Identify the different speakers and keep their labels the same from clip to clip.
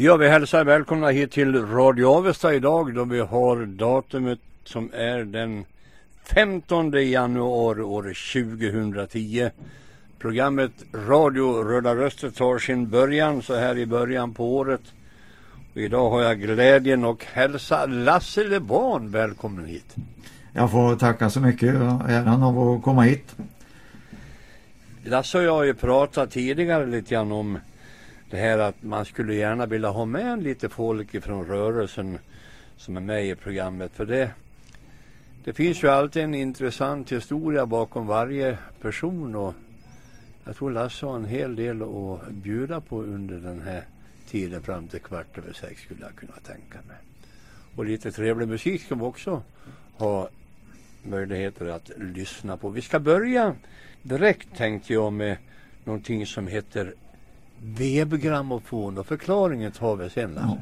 Speaker 1: Ja, vi hälsar välkomna hit till Radio Avesta idag då vi har datumet som är den 15 januari år 2010. Programmet Radio Röda Röster tar sin början så här i början på året. Och idag har jag glädjen och hälsa Lasse Leban välkommen hit.
Speaker 2: Jag får tacka så mycket. Äran av att komma hit.
Speaker 1: Lasse och jag har ju pratat tidigare lite grann om det här att man skulle gärna vilja ha med lite folk från rörelsen som är med i programmet. För det, det finns ju alltid en intressant historia bakom varje person och jag tror Lasse har en hel del att bjuda på under den här tiden fram till kvart över sex skulle jag kunna tänka mig. Och lite trevlig musik ska vi också ha möjligheter att lyssna på. Vi ska börja direkt tänkte jag med någonting som heter vevgrammofon och förklaringen tar vi sen. Ja.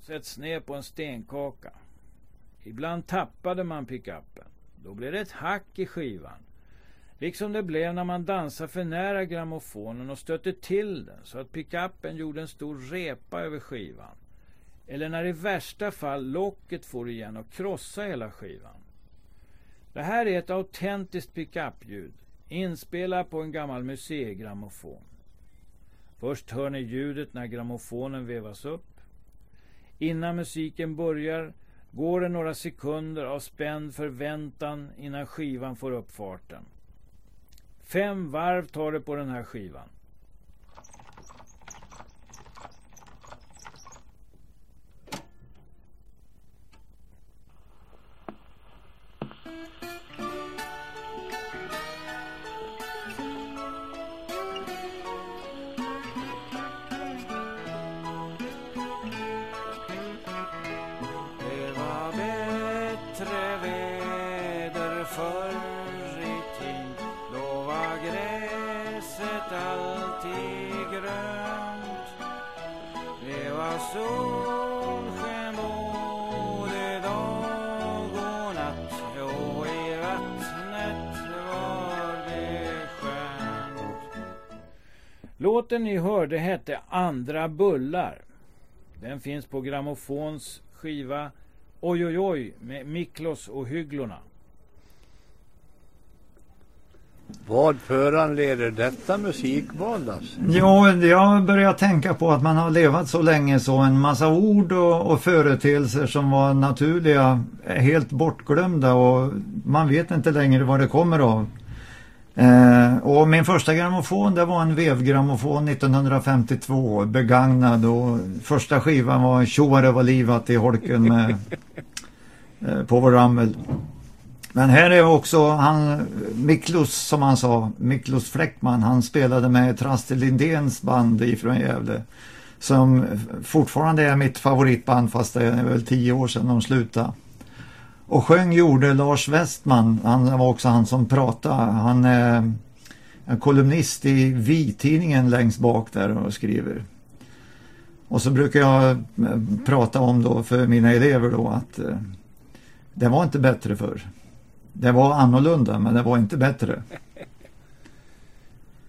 Speaker 3: Sätts ner på en stenkaka. Ibland tappade man pickupen. Då blev det ett hack i skivan. Liksom det blev när man dansade för nära grammofonen och stötte till den så att pickupen gjorde en stor repa över skivan. Eller när i värsta fall locket for igen och krossade hela skivan. Det här är ett autentiskt pickup-ljud Inspelad på en gammal museigrammofon. Först hör ni ljudet när grammofonen vevas upp. Innan musiken börjar går det några sekunder av spänd förväntan innan skivan får upp farten. Fem varv tar det på den här skivan. Låten ni hörde hette Andra bullar. Den finns på Grammofons skiva Oj oj oj med Miklos och Hygglorna.
Speaker 1: Vad föranleder detta musikval? Alltså?
Speaker 2: Ja, jag börjar tänka på att man har levat så länge så en massa ord och, och företeelser som var naturliga är helt bortglömda och man vet inte längre vad det kommer av. Eh, och min första grammofon det var en vevgrammofon 1952 begagnad och första skivan var Tjoare var livat i holken med eh, på vår rammel. Men här är också han Miklos som han sa, Miklos Fläckman, han spelade med Traste Lindéns band ifrån Gävle. Som fortfarande är mitt favoritband fast det är väl tio år sedan de slutade. Och sjöng gjorde Lars Westman, han var också han som pratade. Han är en kolumnist i Vi-tidningen längst bak där och skriver. Och så brukar jag eh, prata om då för mina elever då att eh, det var inte bättre förr. Det var annorlunda men det var inte bättre.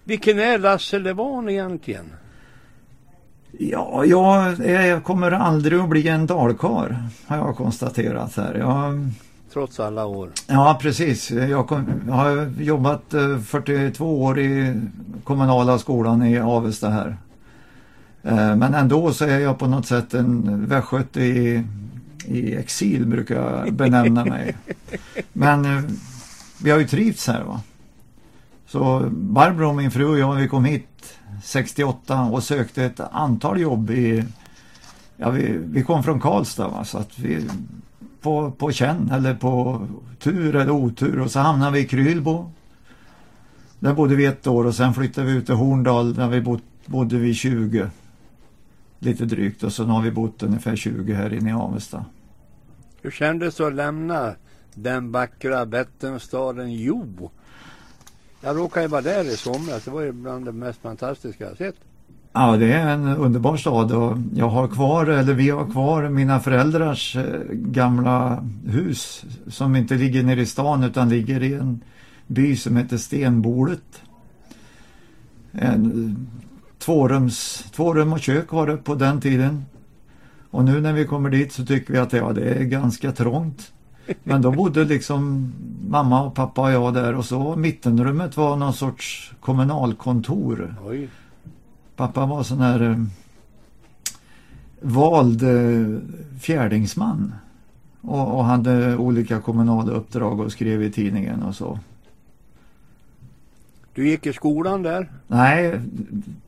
Speaker 1: Vilken är Lasse Levan egentligen?
Speaker 2: Ja, jag, jag kommer aldrig att bli en dalkar har jag konstaterat här. Jag,
Speaker 1: Trots alla år?
Speaker 2: Ja, precis. Jag, kom, jag har jobbat 42 eh, år i kommunala skolan i Avesta här. Eh, men ändå så är jag på något sätt en västgöte i, i exil brukar jag benämna mig. Men eh, vi har ju trivts här va. Så Barbro, min fru och jag, vi kom hit 68 och sökte ett antal jobb i ja, vi, vi kom från Karlstad va, så att vi på, på känn eller på tur eller otur och så hamnade vi i Krylbo. Där bodde vi ett år och sen flyttade vi ut till Horndal där vi bod, bodde vi 20 lite drygt och sen har vi bott ungefär 20 här inne i Avesta.
Speaker 1: Hur kändes det att lämna den vackra Vätternstaden Jo jag råkade vara där i somras. Det var ju bland det mest fantastiska jag sett.
Speaker 2: Ja, det är en underbar stad och jag har kvar, eller vi har kvar mina föräldrars eh, gamla hus som inte ligger nere i stan utan ligger i en by som heter Stenbolet. En, eh, tvårums, två rum och kök var det på den tiden. Och nu när vi kommer dit så tycker vi att ja, det är ganska trångt. Men då bodde liksom mamma och pappa och jag där och så mittenrummet var någon sorts kommunalkontor.
Speaker 1: Oj.
Speaker 2: Pappa var sån här eh, vald eh, fjärdingsman. Och, och hade olika kommunala uppdrag och skrev i tidningen och så.
Speaker 1: Du gick i skolan där?
Speaker 2: Nej,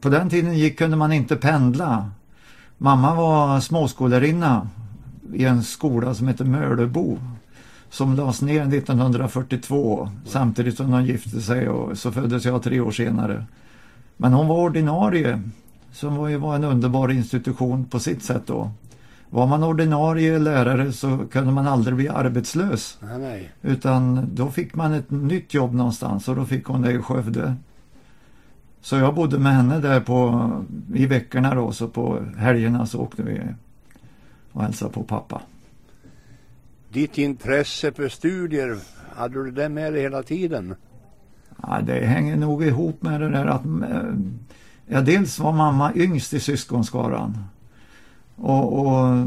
Speaker 2: på den tiden gick, kunde man inte pendla. Mamma var småskolärinna i en skola som heter Mölebo som lades ner 1942 samtidigt som hon gifte sig och så föddes jag tre år senare. Men hon var ordinarie som var en underbar institution på sitt sätt då. Var man ordinarie lärare så kunde man aldrig bli arbetslös.
Speaker 1: Nej, nej.
Speaker 2: Utan då fick man ett nytt jobb någonstans och då fick hon det i Skövde. Så jag bodde med henne där på, i veckorna då, så på helgerna så åkte vi och hälsade på pappa.
Speaker 1: Ditt intresse för studier, hade du det med dig hela tiden?
Speaker 2: Ja, det hänger nog ihop med det där att eh, ja, dels var mamma yngst i syskonskaran. Och, och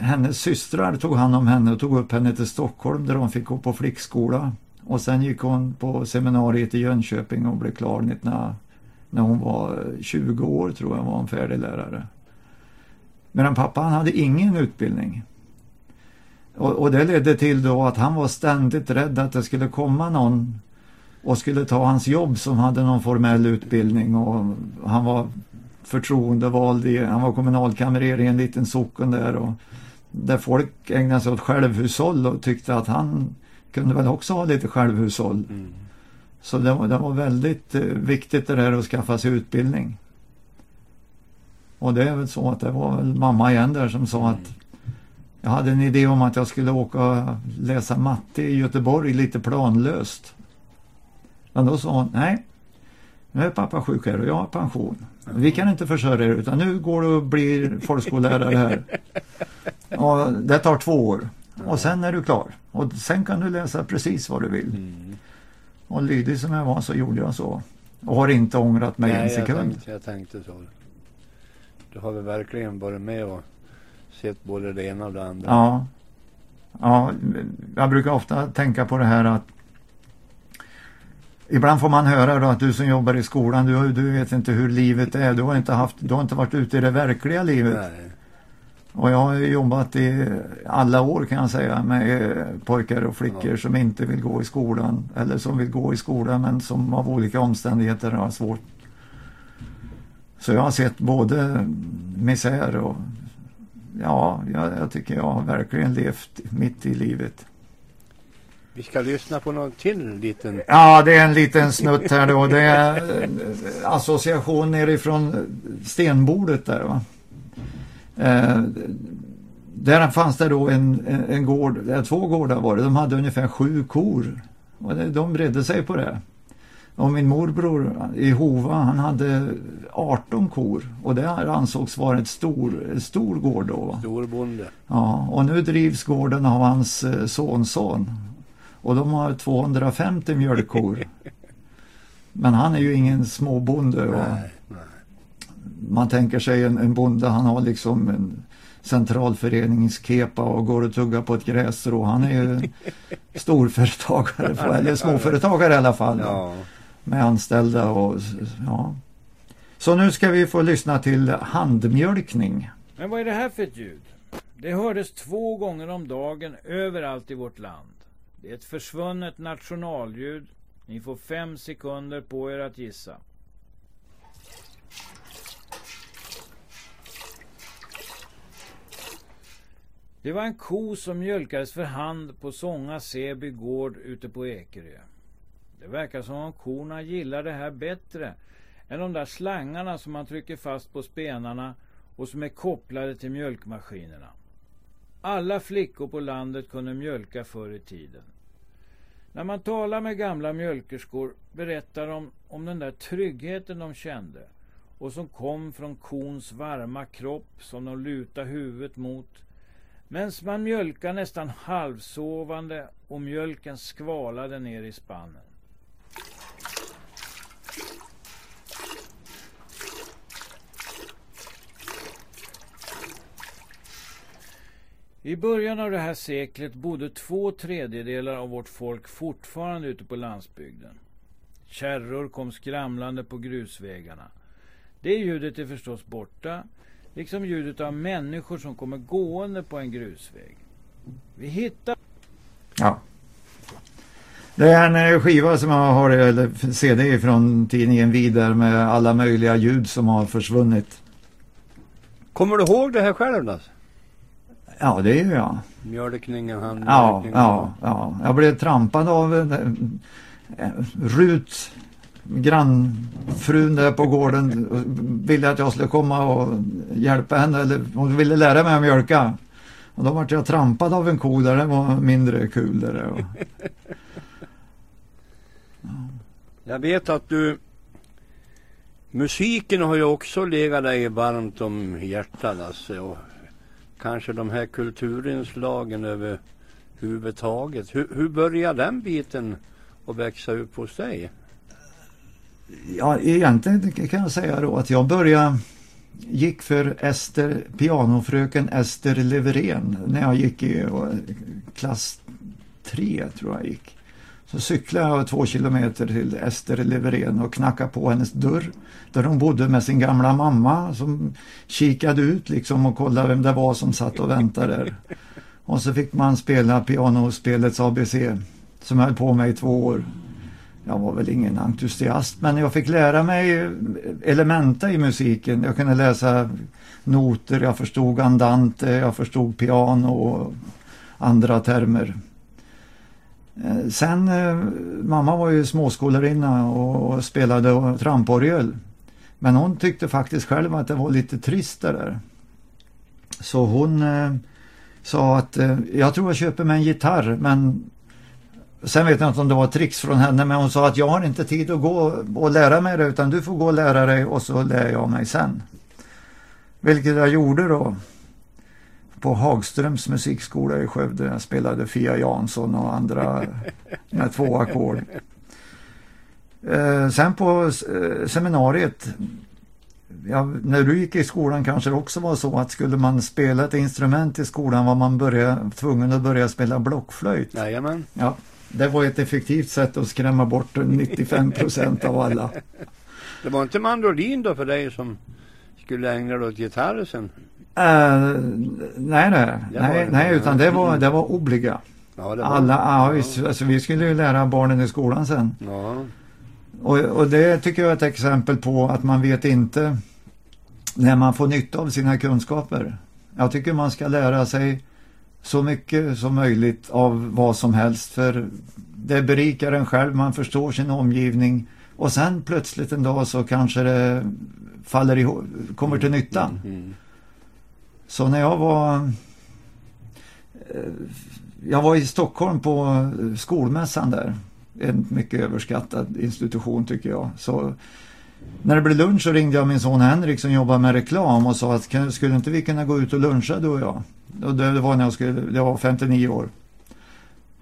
Speaker 2: hennes systrar tog hand om henne och tog upp henne till Stockholm där hon fick gå på flickskola. Och sen gick hon på seminariet i Jönköping och blev klar 19, när hon var 20 år tror jag var hon färdig lärare. Medan pappa han hade ingen utbildning. Och, och, det ledde till då att han var ständigt rädd att det skulle komma någon och skulle ta hans jobb som hade någon formell utbildning och han var förtroendevald i, han var kommunalkamrer i en liten socken där och där folk ägnade sig åt självhushåll och tyckte att han kunde väl också ha lite självhushåll. Mm. Så det var, det var väldigt eh, viktigt det där att skaffa sig utbildning. Och det är väl så att det var väl mamma igen där som sa att jag hade en idé om att jag skulle åka och läsa matte i Göteborg lite planlöst. Men då sa hon, nej, nu är pappa sjuk här och jag har pension. Vi kan inte försörja er utan nu går du och blir folkskollärare här. Och det tar två år. Och sen är du klar. Och sen kan du läsa precis vad du vill. Mm. Och lydig som jag var så gjorde jag så. Och har inte ångrat mig
Speaker 1: Nej,
Speaker 2: en sekund.
Speaker 1: Jag tänkte, jag tänkte så. Du har väl verkligen varit med och sett både det ena och det andra.
Speaker 2: Ja. Ja, jag brukar ofta tänka på det här att Ibland får man höra då att du som jobbar i skolan, du, du vet inte hur livet är. Du har inte, haft, du har inte varit ute i det verkliga livet. Nej. Och jag har jobbat i alla år kan jag säga med pojkar och flickor ja. som inte vill gå i skolan. Eller som vill gå i skolan men som av olika omständigheter har svårt. Så jag har sett både misär och ja, jag, jag tycker jag har verkligen levt mitt i livet.
Speaker 1: Vi ska lyssna på någon till liten...
Speaker 2: Ja, det är en liten snutt här då. Det är eh, association nerifrån stenbordet där va. Eh, där fanns det då en, en, en gård, två gårdar var det. De hade ungefär sju kor. Och de bredde sig på det. Och min morbror i Hova, han hade 18 kor. Och det ansågs vara ett stor, stor gård då.
Speaker 1: Storbonde.
Speaker 2: Ja, och nu drivs gården av hans eh, sonson. Och de har 250 mjölkkor. Men han är ju ingen småbonde. Nej, nej. Man tänker sig en, en bonde, han har liksom en centralföreningskepa och går och tuggar på ett grässtrå. Han är ju storföretagare, eller småföretagare i alla fall. Ja. Med anställda och ja. Så nu ska vi få lyssna till handmjölkning.
Speaker 3: Men vad är det här för ett ljud? Det hördes två gånger om dagen överallt i vårt land. Det är ett försvunnet nationalljud. Ni får fem sekunder på er att gissa. Det var en ko som mjölkades för hand på Sånga Seby gård ute på Ekerö. Det verkar som om korna gillar det här bättre än de där slangarna som man trycker fast på spenarna och som är kopplade till mjölkmaskinerna. Alla flickor på landet kunde mjölka förr i tiden. När man talar med gamla mjölkerskor berättar de om den där tryggheten de kände och som kom från kons varma kropp som de lutade huvudet mot medan man mjölkade nästan halvsovande och mjölken skvalade ner i spannen. I början av det här seklet bodde två tredjedelar av vårt folk fortfarande ute på landsbygden. Kärror kom skramlande på grusvägarna. Det ljudet är förstås borta, liksom ljudet av människor som kommer gående på en grusväg. Vi hittar...
Speaker 2: Ja. Det är en skiva som jag har, eller CD från tidningen Vidar med alla möjliga ljud som har försvunnit.
Speaker 1: Kommer du ihåg det här själv Lasse?
Speaker 2: Ja, det gör jag.
Speaker 1: Mjölkningen, han
Speaker 2: Ja, ja, ja. Jag blev trampad av eh, eh, Rut, grannfrun där på gården, ville att jag skulle komma och hjälpa henne. Eller hon ville lära mig att mjölka. Och då vart jag trampad av en ko där, det var mindre kul. Där. Och,
Speaker 1: Jag vet att du Musiken har ju också legat dig varmt om hjärtat Lasse och kanske de här kulturinslagen överhuvudtaget. Hur, hur började den biten att växa upp hos dig?
Speaker 2: ja, egentligen kan jag säga då att jag började gick för Ester, pianofröken Ester Leverén när jag gick i eh, klass 3 tror jag gick. Så cyklade jag två kilometer till Ester Leverén och knackade på hennes dörr. Där hon bodde med sin gamla mamma som kikade ut liksom och kollade vem det var som satt och väntade där. Och så fick man spela pianospelets ABC som jag höll på med i två år. Jag var väl ingen entusiast men jag fick lära mig elementa i musiken. Jag kunde läsa noter, jag förstod andante, jag förstod piano och andra termer. Eh, sen, eh, mamma var ju småskolarinna och spelade tramporgel. Men hon tyckte faktiskt själv att det var lite trist det där. Så hon eh, sa att eh, jag tror jag köper mig en gitarr men Sen vet jag inte om det var tricks från henne men hon sa att jag har inte tid att gå och lära mig det utan du får gå och lära dig och så lär jag mig sen. Vilket jag gjorde då på Hagströms musikskola i Skövde. Jag spelade Fia Jansson och andra med två ackord. Eh, sen på eh, seminariet, ja, när du gick i skolan kanske det också var så att skulle man spela ett instrument i skolan var man börja, tvungen att börja spela blockflöjt.
Speaker 1: Jajamän.
Speaker 2: Ja, det var ett effektivt sätt att skrämma bort 95 procent av alla.
Speaker 1: Det var inte mandolin då för dig som skulle ägna dig åt gitarr sen?
Speaker 2: Eh, nej, nej,
Speaker 1: Det
Speaker 2: nej, nej, utan det var, det var obliga.
Speaker 1: Ja, det var
Speaker 2: Alla, ja, visst, alltså, vi skulle ju lära barnen i skolan sen.
Speaker 1: Ja.
Speaker 2: Och, och det tycker jag är ett exempel på att man vet inte när man får nytta av sina kunskaper. Jag tycker man ska lära sig så mycket som möjligt av vad som helst för det berikar en själv, man förstår sin omgivning och sen plötsligt en dag så kanske det faller ihop, kommer till nytta.
Speaker 1: Mm.
Speaker 2: Så när jag var eh, jag var i Stockholm på skolmässan där. En mycket överskattad institution tycker jag. Så när det blev lunch så ringde jag min son Henrik som jobbar med reklam och sa att "Kan- skulle inte vi kunna gå ut och luncha du och jag? Och det det var när jag skulle, jag var 59 år.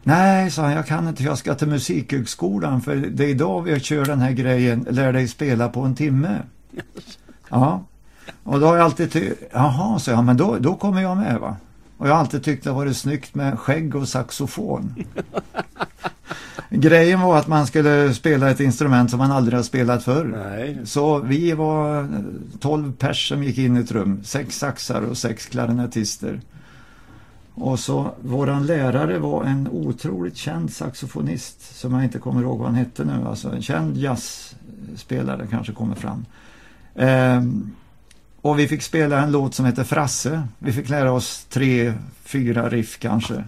Speaker 2: Nej, sa han, jag kan inte, jag ska till musikhögskolan för det är idag vi kör den här grejen, lär dig spela på en timme. Ja, och då har jag alltid tyckt, jaha, så jag, men då, då kommer jag med va. Och jag har alltid tyckt det har varit snyggt med skägg och saxofon. Grejen var att man skulle spela ett instrument som man aldrig har spelat förr.
Speaker 1: Nej.
Speaker 2: Så vi var eh, 12 pers som gick in i ett rum. Sex saxar och sex klarinettister. Och så våran lärare var en otroligt känd saxofonist som jag inte kommer ihåg vad han hette nu. Alltså en känd jazzspelare kanske kommer fram. Ehm, och vi fick spela en låt som heter Frasse. Vi fick lära oss tre, fyra riff kanske.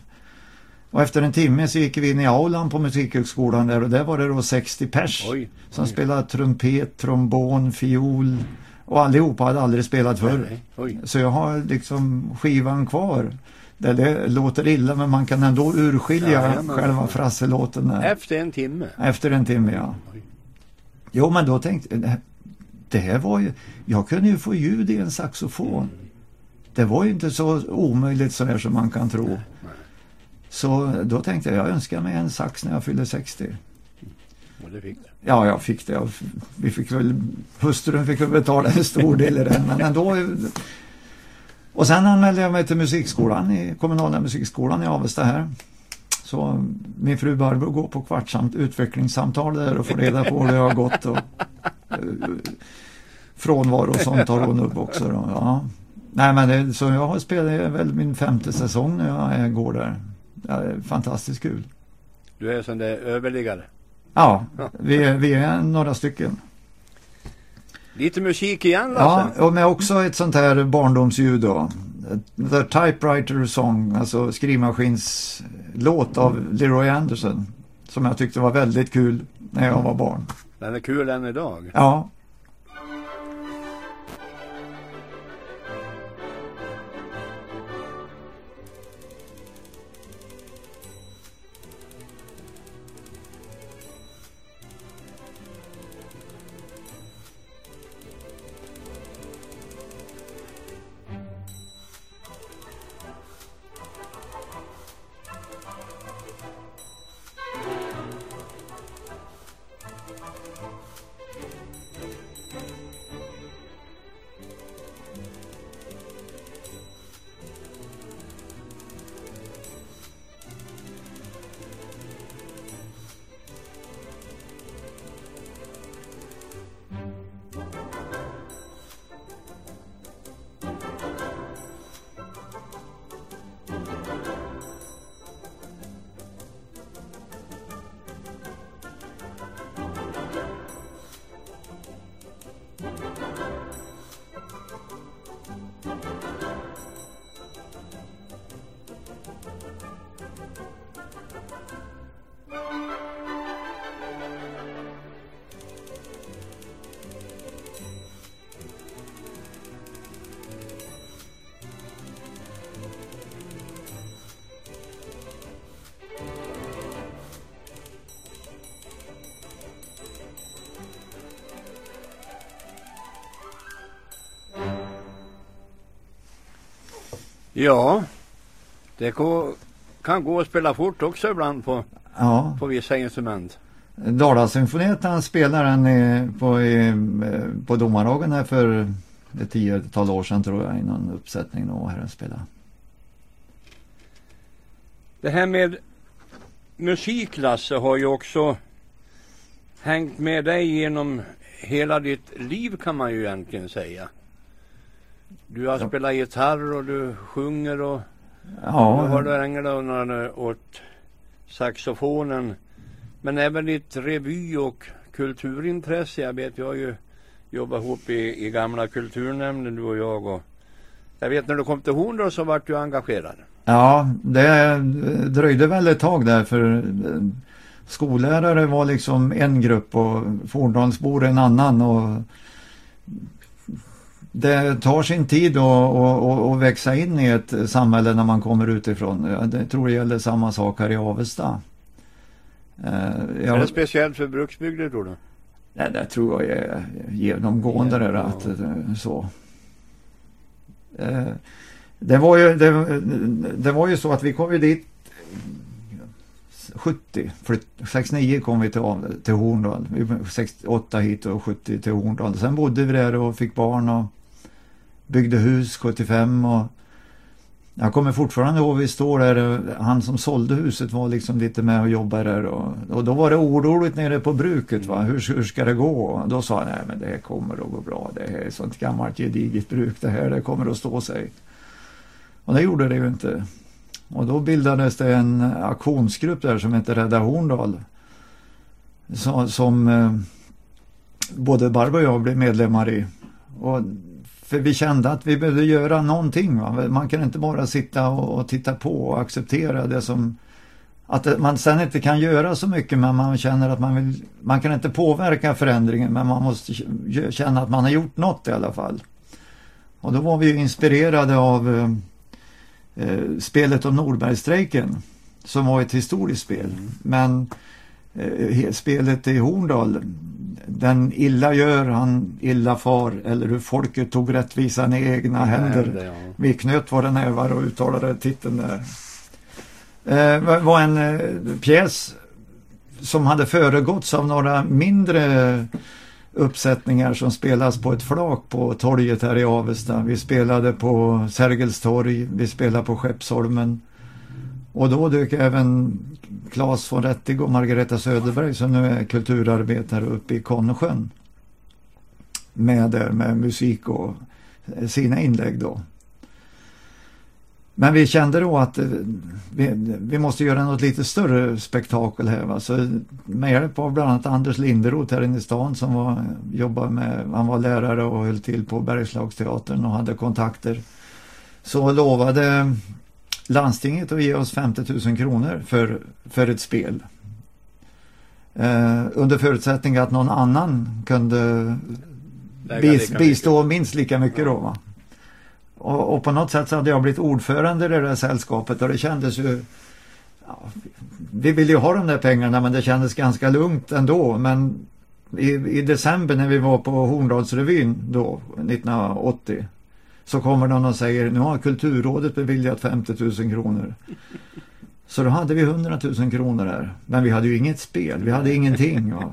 Speaker 2: Och efter en timme så gick vi in i aulan på Musikhögskolan där och där var det då 60 pers
Speaker 1: Oj.
Speaker 2: som
Speaker 1: oj.
Speaker 2: spelade trumpet, trombon, fiol och allihopa hade aldrig spelat förr.
Speaker 1: Oj.
Speaker 2: Så jag har liksom skivan kvar. Där det låter illa men man kan ändå urskilja
Speaker 1: Jajamän.
Speaker 2: själva frasselåten.
Speaker 1: Efter en timme.
Speaker 2: Efter en timme ja. Jo men då tänkte det här- det var ju, jag kunde ju få ljud i en saxofon. Det var ju inte så omöjligt så här som man kan tro. Så då tänkte jag, jag önskar mig en sax när jag fyller 60.
Speaker 1: Och det fick du.
Speaker 2: Ja, jag fick det. Vi fick väl, hustrun fick väl betala en stor del i den, men ändå. Och sen anmälde jag mig till musikskolan, i kommunala musikskolan i Avesta här. Så min fru Barbro går på kvartsamt utvecklingssamtal där och får reda på hur det har gått. Och, frånvaro och sånt har hon upp också. Då. Ja. Nej men det, så jag har spelat, väl min femte säsong när jag går där. Det är fantastiskt kul.
Speaker 1: Du är som det överliggare.
Speaker 2: Ja, vi, är- vi är några stycken.
Speaker 1: Lite musik igen Lasse.
Speaker 2: Ja, och med också ett sånt här barndomsljud då. The Typewriter Song, alltså skrivmaskinslåt av Leroy Anderson. Som jag tyckte var väldigt kul när jag var barn.
Speaker 1: Den är kul än idag.
Speaker 2: Ja,
Speaker 1: Ja, det kan gå att spela fort också ibland på,
Speaker 2: ja.
Speaker 1: på vissa instrument.
Speaker 2: Dalasymfoniet han spelade den på, på domardagen här för ett tiotal år sedan tror jag i någon uppsättning då här och spela.
Speaker 1: Det här med musik Lasse har ju också hängt med dig genom hela ditt liv kan man ju egentligen säga. Du har spelat gitarr och du sjunger och
Speaker 2: Ja,
Speaker 1: nu har du ägnat åt saxofonen. Men även ditt revy och kulturintresse. Jag vet, vi har ju jobbat ihop i, i gamla kulturnämnden du och jag. Och jag vet när du kom till Horndal så vart du engagerad.
Speaker 2: Ja, det dröjde väl ett tag där för eh, skollärare var liksom en grupp och Forndalsbor en annan. Och det tar sin tid att, växa in i ett samhälle när man kommer utifrån. Jag det tror jag gäller samma sak här i Avesta. Eh,
Speaker 1: Är
Speaker 2: Jag,
Speaker 1: det speciellt för bruksbygder tror du?
Speaker 2: Nej, det tror jag är genomgående det, att, eh, så. Eh, Det var, ju, det, det var ju så att vi kom ju dit 70, flytt, 69 kom vi till, till Horndal. Vi var 68 hit och 70 till Horndal. Sen bodde vi där och fick barn och byggde hus 75 och jag kommer fortfarande ihåg vi står där, han som sålde huset var liksom lite med och jobbade där och, och då var det oroligt nere på bruket va, hur, hur ska det gå? Och då sa han, nej men det här kommer att gå bra, det här är sånt gammalt gediget bruk det här, det kommer att stå sig. Och det gjorde det ju inte. Och då bildades det en aktionsgrupp där som hette Rädda Horndal. Så, som eh, både Barbro och jag blev medlemmar i. Och för vi kände att vi behövde göra någonting. Va? Man kan inte bara sitta och, titta på och acceptera det som att man sen inte kan göra så mycket men man känner att man vill man kan inte påverka förändringen men man måste känna att man har gjort något i alla fall. Och då var vi ju inspirerade av eh, eh, spelet om Norbergstrejken som var ett historiskt spel. Men eh, he- spelet i Horndal den illa gör han illa far eller hur folket tog rättvisan i egna händer.
Speaker 1: Det, ja.
Speaker 2: Vi knöt våra nävar och uttalade titeln där. Eh, var- var en eh, pjäs som hade föregåtts av några mindre uppsättningar som spelas på ett flak på torget här i Avesta. Vi spelade på Sergels torg, vi spelade på Skeppsholmen. Och då dök även Claes von Rettig och Margareta Söderberg som nu är kulturarbetare uppe i Konnesjön med där med musik och eh, sina inlägg då. Men vi kände då att eh, vi, vi måste göra något lite större spektakel här. Va? Så med hjälp av bland annat Anders Linderoth här inne i stan som var, jobbade med, han var lärare och höll till på Bergslagsteatern och hade kontakter. Så lovade landstinget att ge oss 50 000 kronor för, för ett spel. Eh, under förutsättning att någon annan kunde bis, bistå minst lika mycket då. Va? Och, och, på något sätt så hade jag blivit ordförande i det där sällskapet och det kändes ju ja, Vi ville ju ha de där pengarna men det kändes ganska lugnt ändå men i, i december när vi var på Horndalsrevyn då 1980 så kommer någon och säger nu har Kulturrådet beviljat 50 000 kronor. Så då hade vi 100 000 kronor där. Men vi hade ju inget spel, vi hade ingenting. Och,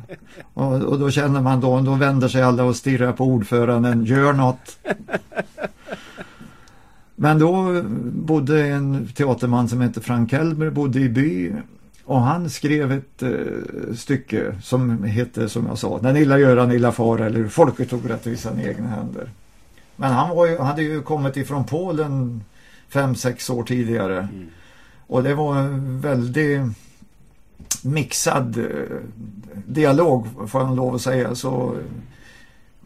Speaker 2: och, och då känner man då, då vänder sig alla och stirrar på ordföranden, gör något. Men då bodde en teaterman som hette Frank Helmer, bodde i by och han skrev ett eh, stycke som hette, som jag sa, Den illa göran illa far eller Folket tog rättvisan i egna händer. Men han ju, hade ju kommit ifrån Polen fem, sex år tidigare. Mm. Och det var en väldigt mixad uh, dialog får jag lov att säga. Så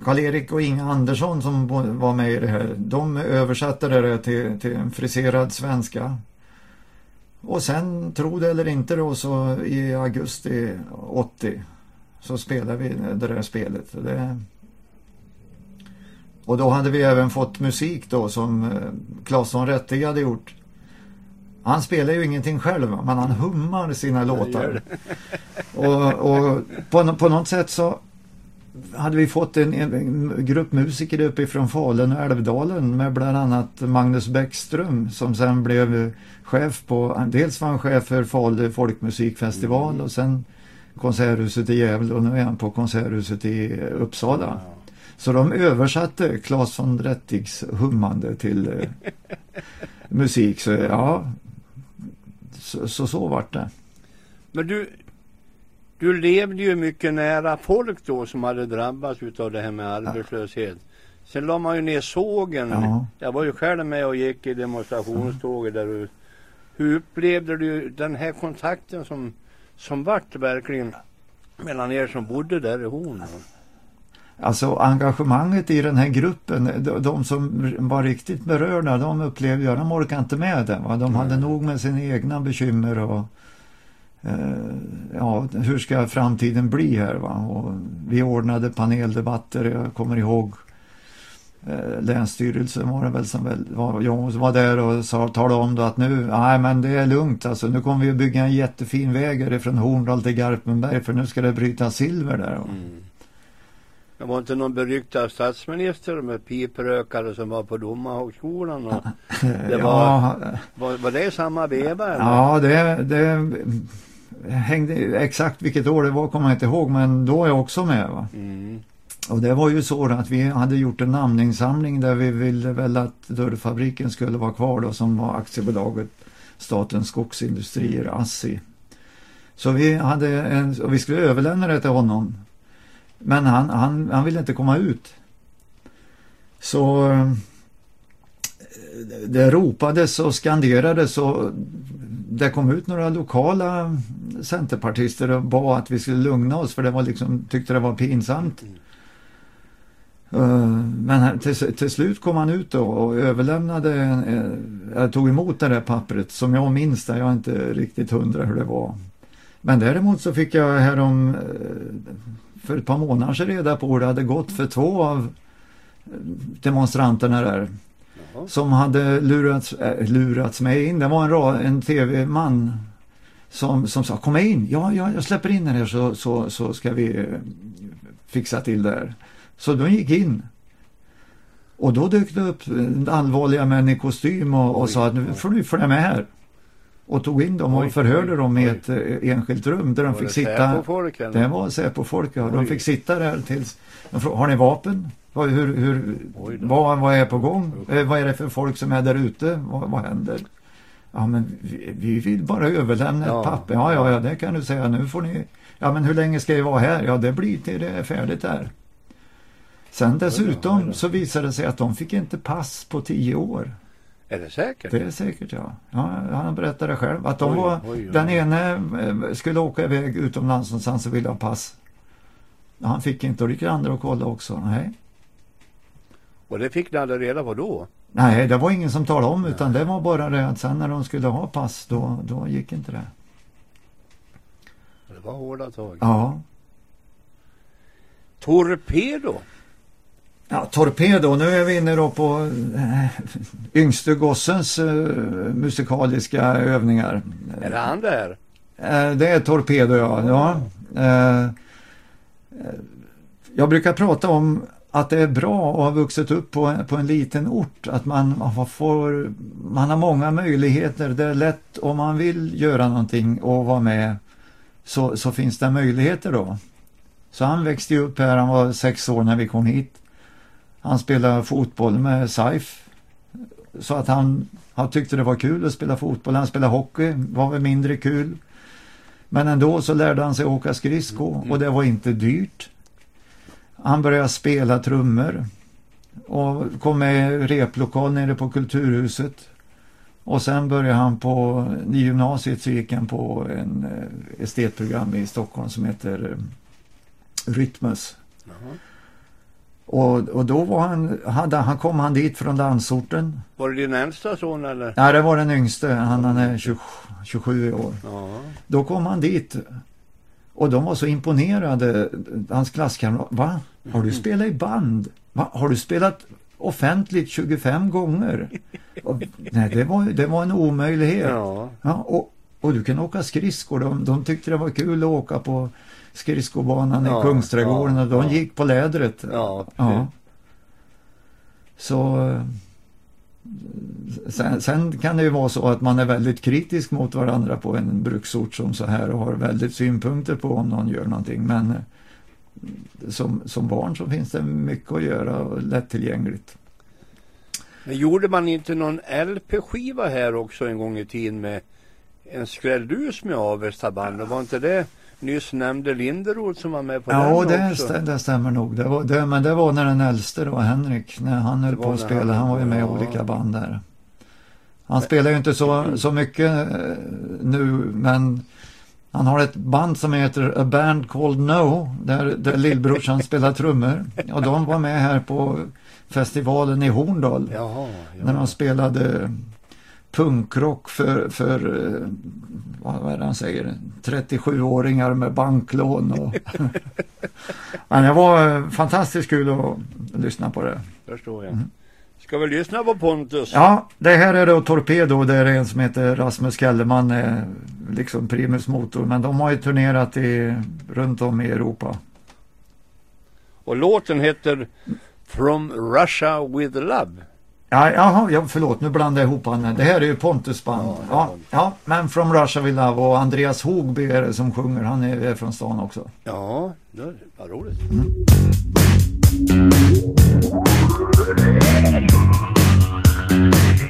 Speaker 2: Karl-Erik och Inga Andersson som var med i det här, de översatte det till, till en friserad svenska. Och sen, tro det eller inte då, så i augusti 80 så spelade vi det där spelet. Det... Och då hade vi även fått musik då som eh, Claes von Rettig hade gjort. Han spelar ju ingenting själv, men han hummar sina låtar. Och, och på, på något sätt så hade vi fått en, en grupp musiker uppifrån Falun och Älvdalen med bland annat Magnus Bäckström som sen blev chef på, dels var han chef för Falu folkmusikfestival mm. och sen Konserthuset i Gävle och nu är han på Konserthuset i Uppsala. Så de översatte Claes von Rettigs hummande till eh, musik. Så ja, så, så, så vart det.
Speaker 1: Men du, du levde ju mycket nära folk då som hade drabbats utav det här med arbetslöshet. Sen la man ju ner sågen. Ja. Jag var ju själv med och gick i demonstrationståget där ute. Hur upplevde du den här kontakten som, som vart verkligen mellan er som bodde där i Horn?
Speaker 2: Alltså engagemanget i den här gruppen, de, de som var riktigt berörda, de upplevde att de orkade inte med det. Va? De hade nog med sina egna bekymmer och Eh, ja, hur ska framtiden bli här? Va? Och vi ordnade paneldebatter, jag kommer ihåg eh, Länsstyrelsen var det väl som väl, var, jag var där och sa, talade om då att nu, nej men det är lugnt alltså, nu kommer vi att bygga en jättefin väg från Horndal till Garpenberg för nu ska det bryta silver där. Mm.
Speaker 1: Det var inte någon beryktad statsminister med piprökare som var på domarhögskolan? Och det var, ja, var, var det samma veva? Eller?
Speaker 2: Ja, det, det hängde, exakt vilket år det var kommer jag inte ihåg men då är jag också med. Va? Mm. Och det var ju så att vi hade gjort en namninsamling där vi ville väl att dörrfabriken skulle vara kvar då som var aktiebolaget Statens skogsindustrier, ASSI. Så vi hade en, och vi skulle överlämna det till honom. Men han, han, han ville inte komma ut. Så eh, det ropades och skanderades och det kom ut några lokala centerpartister och bad att vi skulle lugna oss för det var liksom, tyckte det var pinsamt. Eh, men till, till, slut kom han ut och överlämnade, eh, jag tog emot det där pappret som jag minns det, jag är inte riktigt hundra hur det var. Men däremot så fick jag härom för ett par månader sedan reda på hur det hade gått för två av demonstranterna där som hade lurats, äh, lurats med in. Det var en, en tv-man som, som sa kom in, ja, ja jag släpper in er så, så, så ska vi eh, fixa till det här. Så de gick in. Och då dök det upp allvarliga män i kostym och, och sa att nu får du följa med här. Och tog in dem och förhörde dem i ett eh, enskilt rum där de
Speaker 1: Var
Speaker 2: fick
Speaker 1: det
Speaker 2: sitta.
Speaker 1: Säpo-folk, eller?
Speaker 2: Det var Säpo-folk, ja. De fick sitta där tills... de Har ni vapen? Hur, hur, vad, vad är på gång? Eh, vad är det för folk som är där ute? Vad, vad händer? Ja, men vi, vi vill bara överlämna
Speaker 1: Ja.
Speaker 2: ett papper. Ja, ja, ja, det kan du säga. Nu får ni... Ja, men hur länge ska vi vara här? Ja, det blir till det är färdigt här. Sen dessutom så visade det sig att de fick inte pass på tio år.
Speaker 1: Är det säkert?
Speaker 2: Det är säkert ja. ja han berättade själv att de
Speaker 1: Oj,
Speaker 2: var,
Speaker 1: oj, oj.
Speaker 2: den ene eh, skulle åka iväg utomlands någonstans och ville ha pass. Han fick inte och det gick andra och kolla också. Nej.
Speaker 1: Och det fick ni aldrig reda på då?
Speaker 2: Nej, det var ingen som talade om utan det var bara det att sen när de skulle ha pass då, då gick inte det.
Speaker 1: Det var hårda tag.
Speaker 2: Ja.
Speaker 1: Torpedo?
Speaker 2: Ja, torpedo, nu är vi inne då på äh, yngste gossens äh, musikaliska övningar.
Speaker 1: Är det han där?
Speaker 2: Eh, Det är torpedo, ja. ja. Eh, Jag brukar prata om att det är bra att ha vuxit upp på på en liten ort. Att man har- får, man har många möjligheter. Det är lätt om man vill göra någonting och vara med så, så finns det möjligheter då. Så han växte upp här, han var sex år när vi kom hit. Han spelade fotboll med SAIF. Så att han, han tyckte det var kul att spela fotboll. Han spelade hockey, var väl mindre kul. Men ändå så lärde han sig åka skridsko och det var inte dyrt. Han började spela trummor och kom med i replokal nere på Kulturhuset. Och sen började han på i gymnasiet så gick han på en eh, estetprogram i Stockholm som heter eh, Rytmus.
Speaker 1: Jaha.
Speaker 2: Och, och då var han, hade, han kom han dit från landsorten.
Speaker 1: Var det din äldsta son eller?
Speaker 2: Nej, det var den yngste. Han, han är 20, 27 år.
Speaker 1: Ja.
Speaker 2: Då kom han dit och de var så imponerade, hans klasskamrat. Va? Har du spelat i band? Va? Har du spelat offentligt 25 gånger? Och, nej, det var, det var en omöjlighet.
Speaker 1: Ja.
Speaker 2: Ja, och, och du kan åka skridskor. De, de tyckte det var kul att åka på skridskobanan
Speaker 1: Ja,
Speaker 2: i Kungsträdgården och de gick på lädret. Så eh, sen, sen kan det ju vara så att man är väldigt kritisk mot varandra på en bruksort som så här och har väldigt synpunkter på om någon gör någonting. Men eh, som, som barn så finns det mycket att göra och lättillgängligt.
Speaker 1: Men gjorde man inte någon LP-skiva här också en gång i tiden med en skrälldus med Avesta band? Och Var inte det nyss nämnde Linderoth som var med på
Speaker 2: Ja,
Speaker 1: den
Speaker 2: det,
Speaker 1: också?
Speaker 2: stä, det stämmer nog. Det var, det, men det var när den äldste då, Henrik, när han höll på att spela.
Speaker 1: han-
Speaker 2: var ju med i
Speaker 1: ja.
Speaker 2: olika band där. Han spelar ju inte så, så mycket eh, nu, men han har ett band som heter A Band Called No, där, där lillbrorsan spelar trummor. Och de var med här på festivalen i Horndal.
Speaker 1: Jaha, ja.
Speaker 2: När de spelade punkrock för, för eh, vad är det han säger, 37-åringar med banklån. Och Men det var eh, fantastiskt kul att lyssna på det.
Speaker 1: Förstår jag. Ska vi lyssna på Pontus?
Speaker 2: Ja, det här är då Torpedo, det är en som heter Rasmus Kellerman, eh, liksom primus motor. Men de har ju turnerat i, runt om i Europa.
Speaker 1: Och låten heter From Russia with Love.
Speaker 2: Ja, jaha, ja, förlåt, nu blandade jag ihop han. Det här är ju Pontus band.
Speaker 1: Ja, är
Speaker 2: Ja, ja, men From Russia With Love och Andreas Hogby är det som sjunger. Han är, är från stan också.
Speaker 1: Ja, det var roligt.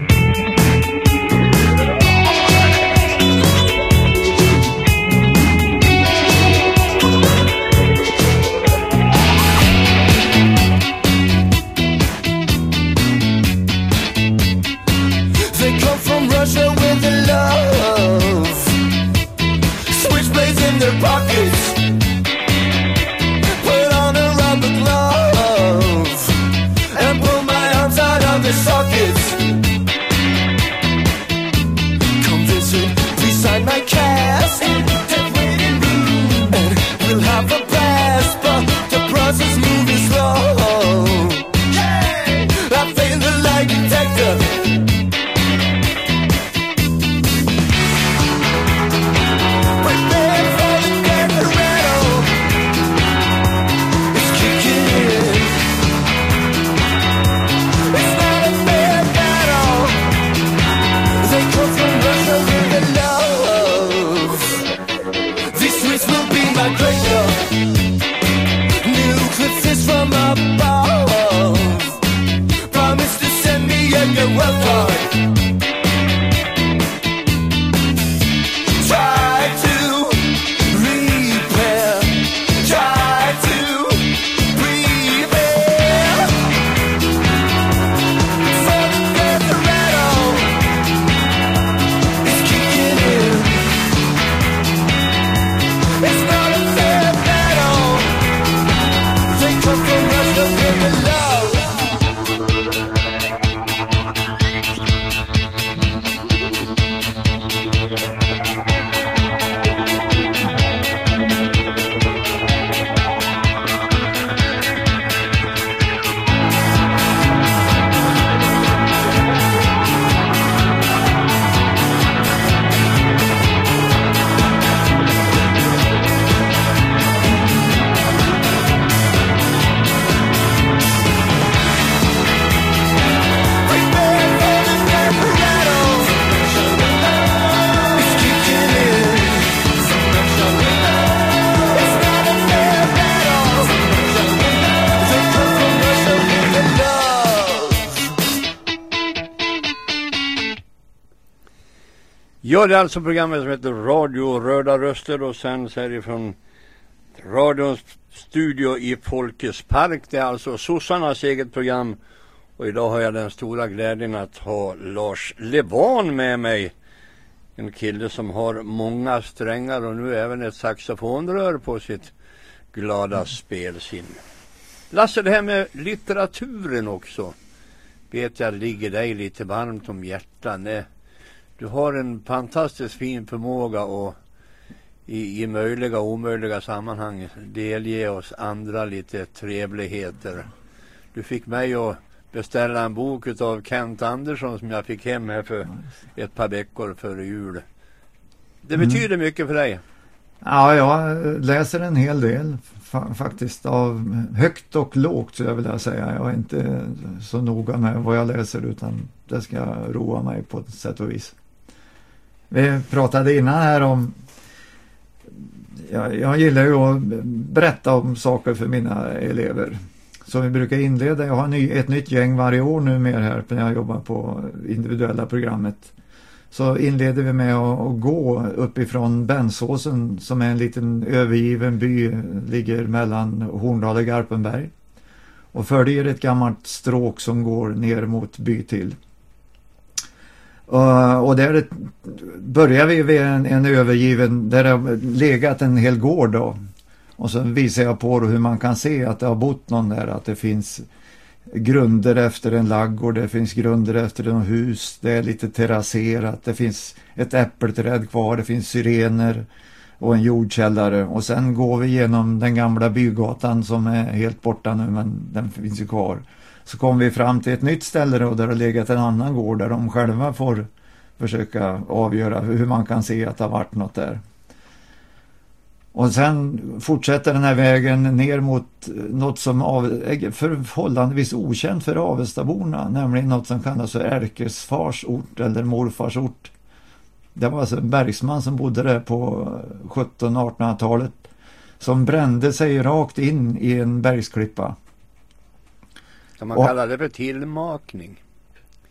Speaker 4: They
Speaker 1: Ja, det är alltså programmet som heter Radio Röda Röster och sänds härifrån radions studio i Folkets Park. Det är alltså sossarnas eget program. Och idag har jag den stora glädjen att ha Lars Levan med mig. En kille som har många strängar och nu även ett saxofonrör på sitt glada spelsinne. Lasse, det här med litteraturen också vet jag ligger dig lite varmt om hjärtat. Eh, du har en fantastiskt fin förmåga att i, i möjliga och omöjliga sammanhang delge oss andra lite trevligheter. Du fick mig att beställa en bok av Kent Andersson som jag fick hem här för ett par veckor före jul. Det mm. betyder mycket för dig.
Speaker 2: Ja, jag läser en hel del fa faktiskt av högt och lågt så jag vilja säga. Jag är inte så noga med vad jag läser utan det ska roa mig på ett sätt och vis. Vi pratade innan här om jag, jag gillar ju att berätta om saker för mina elever. Så vi brukar inleda, jag har ny, ett nytt gäng varje år nu mer här när jag jobbar på individuella programmet. Så inleder vi med att, att gå uppifrån Bensåsen som är en liten övergiven by, ligger mellan Horndal och Garpenberg. Och följer ett gammalt stråk som går ner mot Bytill. Eh, och där börjar vi vid en, en övergiven, där det har legat en hel gård då. Och så visar jag på hur man kan se att det har bott någon där, att det finns grunder efter en laggård, det finns grunder efter en hus, det är lite terrasserat, det finns ett äppelträd kvar, det finns syrener och en jordkällare och sen går vi genom den gamla bygatan som är helt borta nu men den finns ju kvar. Så kommer vi fram till ett nytt ställe då, där det har legat en annan gård där de själva får försöka avgöra hur man kan se att det har varit något där. Och sen fortsätter den här vägen ner mot något som är förhållandevis okänt för Avestaborna, nämligen något som kallas för Ärkesfars ort eller morfars ort. Det var alltså en bergsman som bodde där på 1700-1800-talet som brände sig rakt in i en bergsklippa.
Speaker 1: Kan man och, kalla det för tillmakning?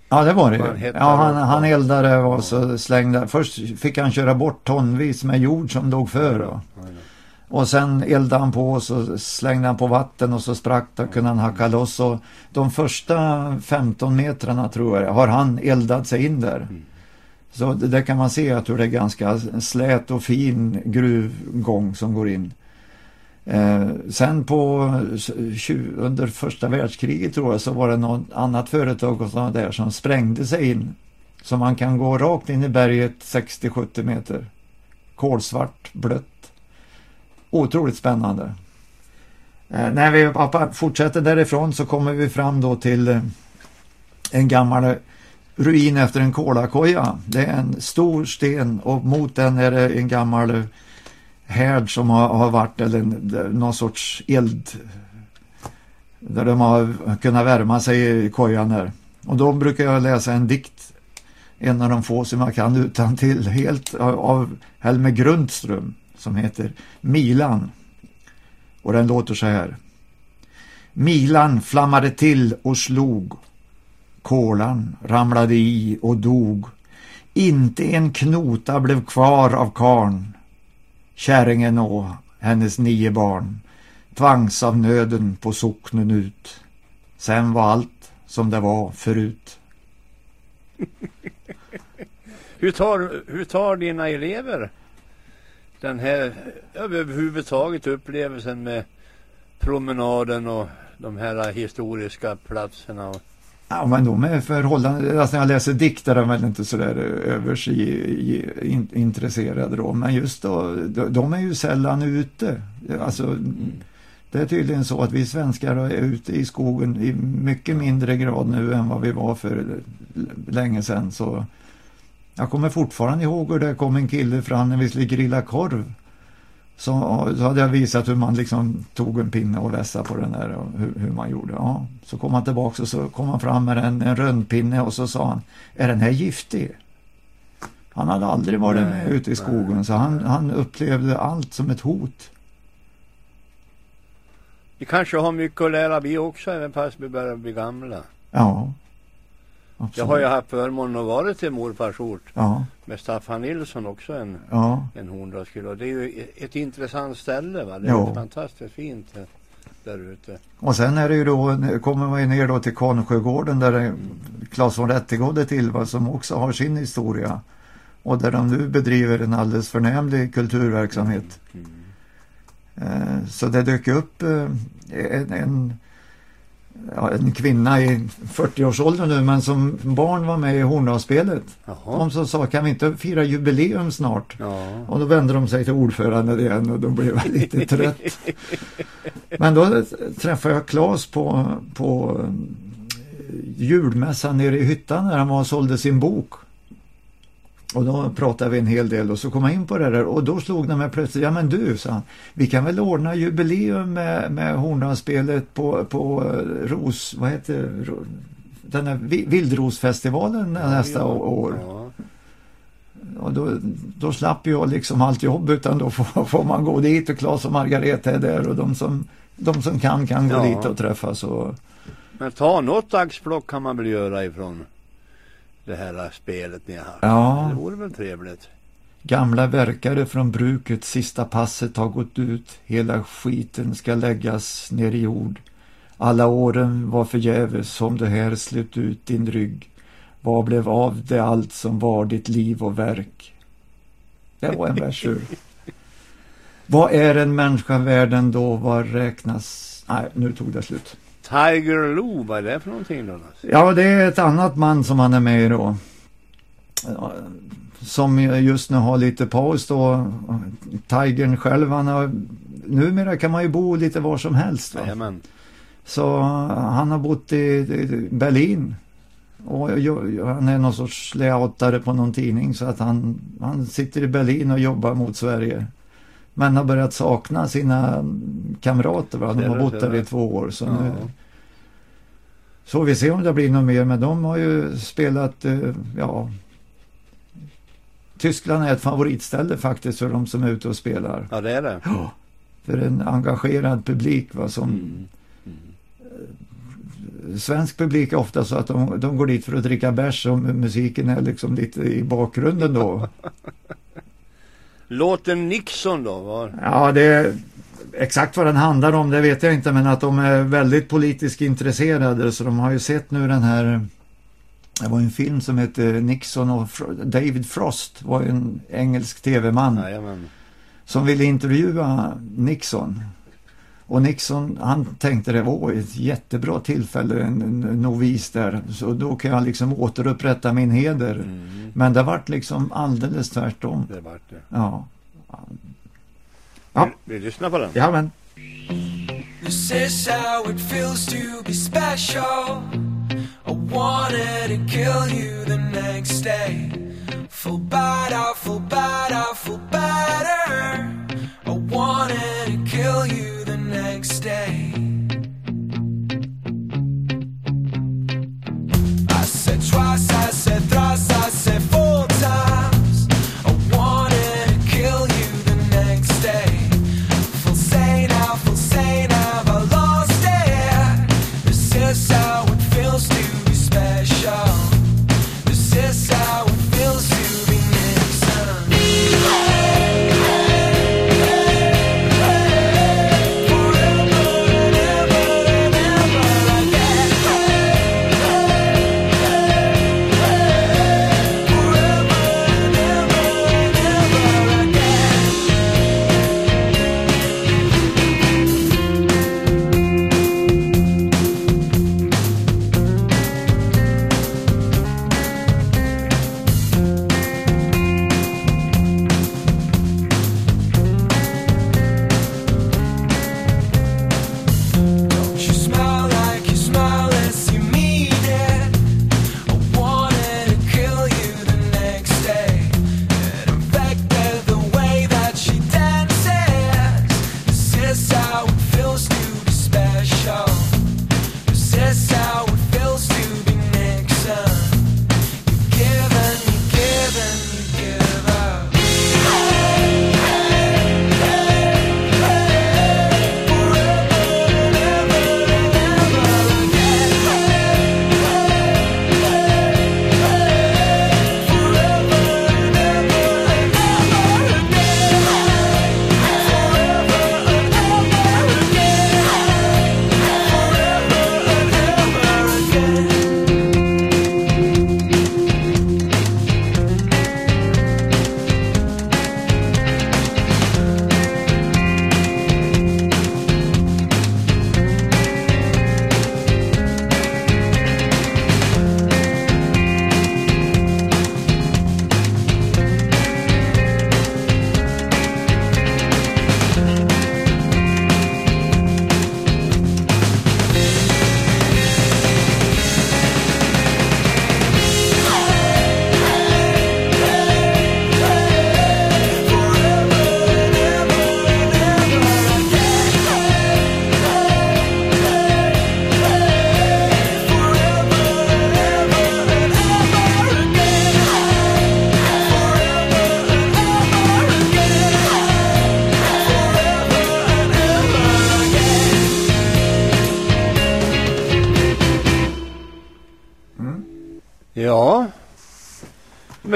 Speaker 2: Ja det var det Ja han, han eldade och så slängde. Först fick han köra bort tonvis med jord som låg för. Då. Och sen eldade han på och så slängde han på vatten och så sprack det kunde han hacka loss. Och de första 15 metrarna tror jag har han eldat sig in där. Så där kan man se att det är ganska slät och fin gruvgång som går in. Eh, sen på under första världskriget tror jag så var det något annat företag och sådana där som sprängde sig in. Så man kan gå rakt in i berget 60-70 meter. Kolsvart, blött. Otroligt spännande. Eh, när vi fortsätter därifrån så kommer vi fram då till eh, en gammal ruin efter en kolakoja. Det är en stor sten och mot den är det en gammal härd som har, har varit eller någon sorts eld där de har kunnat värma sig i kojan där. Och då brukar jag läsa en dikt, en av de få som jag kan utan till helt av Helmer Grundström som heter Milan. Och den låter så här. Milan flammade till och slog. Kolan ramlade i och dog. Inte en knota blev kvar av karn. Kärringen och hennes nio barn tvangs av nöden på socknen ut. Sen var allt som det var förut.
Speaker 1: hur, tar, hur tar dina elever den här överhuvudtaget upplevelsen med promenaden och de här historiska platserna? Och...
Speaker 2: Ja, men de är förhållande, alltså när jag läser dikter är väl inte sådär eh, översintresserad då, men just då, de är ju sällan ute. Alltså, det är tydligen så att vi svenskar är ute i skogen i mycket mindre grad nu än vad vi var för länge sedan. Så jag kommer fortfarande ihåg hur det kom en kille fram när vi skulle grilla korv så, hade jag visat hur man liksom tog en pinne och vässade på den där och hur, hur man gjorde. Ja, så kom han tillbaka och så kom han fram med en, en rönnpinne och så sa han, är den här giftig? Han hade aldrig varit nej, med ute i skogen nej, så han, han upplevde allt som ett hot.
Speaker 1: Vi kanske har mycket att lära vi också även fast vi börjar bli gamla.
Speaker 2: Ja. Absolut.
Speaker 1: Jag har ju haft förmånen att vara till morfars ort
Speaker 2: Ja,
Speaker 1: med Staffan Nilsson också en,
Speaker 2: ja,
Speaker 1: en horndraskull. Och det är ju ett intressant ställe va. Det är ju fantastiskt fint eh, där ute.
Speaker 2: och sen är det ju då, kommer man ju ner då till Kansjögården där det- Claes von Rättegård är till va, som också har sin historia. Och där de nu bedriver en alldeles förnämlig kulturverksamhet.
Speaker 1: Mm.
Speaker 2: Eh, Så det dök upp eh, en, en, ja, en kvinna i 40-årsåldern nu men som barn var med i Horndalsspelet. De som sa kan vi inte fira jubileum snart?
Speaker 1: Ja.
Speaker 2: Och då vände de sig till ordföranden igen och då blev jag lite trött. Men då träffade jag Claes på, på eh, julmässan nere i hyttan när han var och sålde sin bok. Och då pratade vi en hel del och så kom jag in på det där och då slog det mig plötsligt, ja men du, sa han, vi kan väl ordna jubileum med, med Horndalsspelet på, på eh, Ros, vad heter? Ro- den här Vi- Vildrosfestivalen nästa
Speaker 1: ja.
Speaker 2: år.
Speaker 1: Ja.
Speaker 2: Och då, då slapp jag liksom allt jobb utan då får, får man gå dit och Claes och Margareta är där och de som, de som kan kan gå
Speaker 1: Ja.
Speaker 2: dit och träffas. Och,
Speaker 1: Men ta något axplock kan man väl göra ifrån det här spelet ni har haft.
Speaker 2: Ja.
Speaker 1: Det vore väl trevligt.
Speaker 2: Gamla verkare från bruket, sista passet har gått ut, hela skiten ska läggas ner i jord. Alla åren var förgäves som det här slut ut din rygg. Vad blev av det allt som var ditt liv och verk? Det var en vers ur. Vad är en människa värd ändå? Vad räknas? Nej, nu tog det slut.
Speaker 1: Tiger Lou, vad är det för någonting då?
Speaker 2: Ja, det är ett annat man som han är med i då. Som just nu har lite paus då. Tigern själv, han har... Numera kan man ju bo lite var som helst. Va?
Speaker 1: Jajamän.
Speaker 2: Så han har bott i, Berlin. Och han är någon sorts layoutare på någon tidning så att han, han sitter i Berlin och jobbar mot Sverige. Men har börjat sakna sina kamrater. Va? De har bott där i två år. Så, nu, så vi ser om det blir något mer. Men de har ju spelat, eh, ja. Tyskland är ett favoritställe faktiskt för de som är ute och spelar.
Speaker 1: Ja, det är det.
Speaker 2: Ja. För en engagerad publik va, som
Speaker 1: Mm.
Speaker 2: svensk publik är ofta så att de, de går dit för att dricka bärs och musiken är liksom lite i bakgrunden då.
Speaker 1: Låten Nixon då? Var...
Speaker 2: Ja, det exakt vad den handlar om, det vet jag inte, men att de är väldigt politiskt intresserade så de har ju sett nu den här det var en film som hette Nixon och David Frost var en engelsk tv-man som ville intervjua Nixon. Och Nixon, han tänkte det var ett jättebra tillfälle, en, en novis där. Så då kan jag liksom återupprätta min heder.
Speaker 1: Mm.
Speaker 2: Men det vart liksom alldeles tvärtom.
Speaker 1: Det vart det.
Speaker 2: Ja. Ja.
Speaker 1: Vi, vi lyssnar på den.
Speaker 2: Ja, men.
Speaker 4: This is how it feels to be special. I wanted to kill you the next day. Feel better, feel better, feel better. I wanted to kill you the next day. I said twice, I said thrice, I said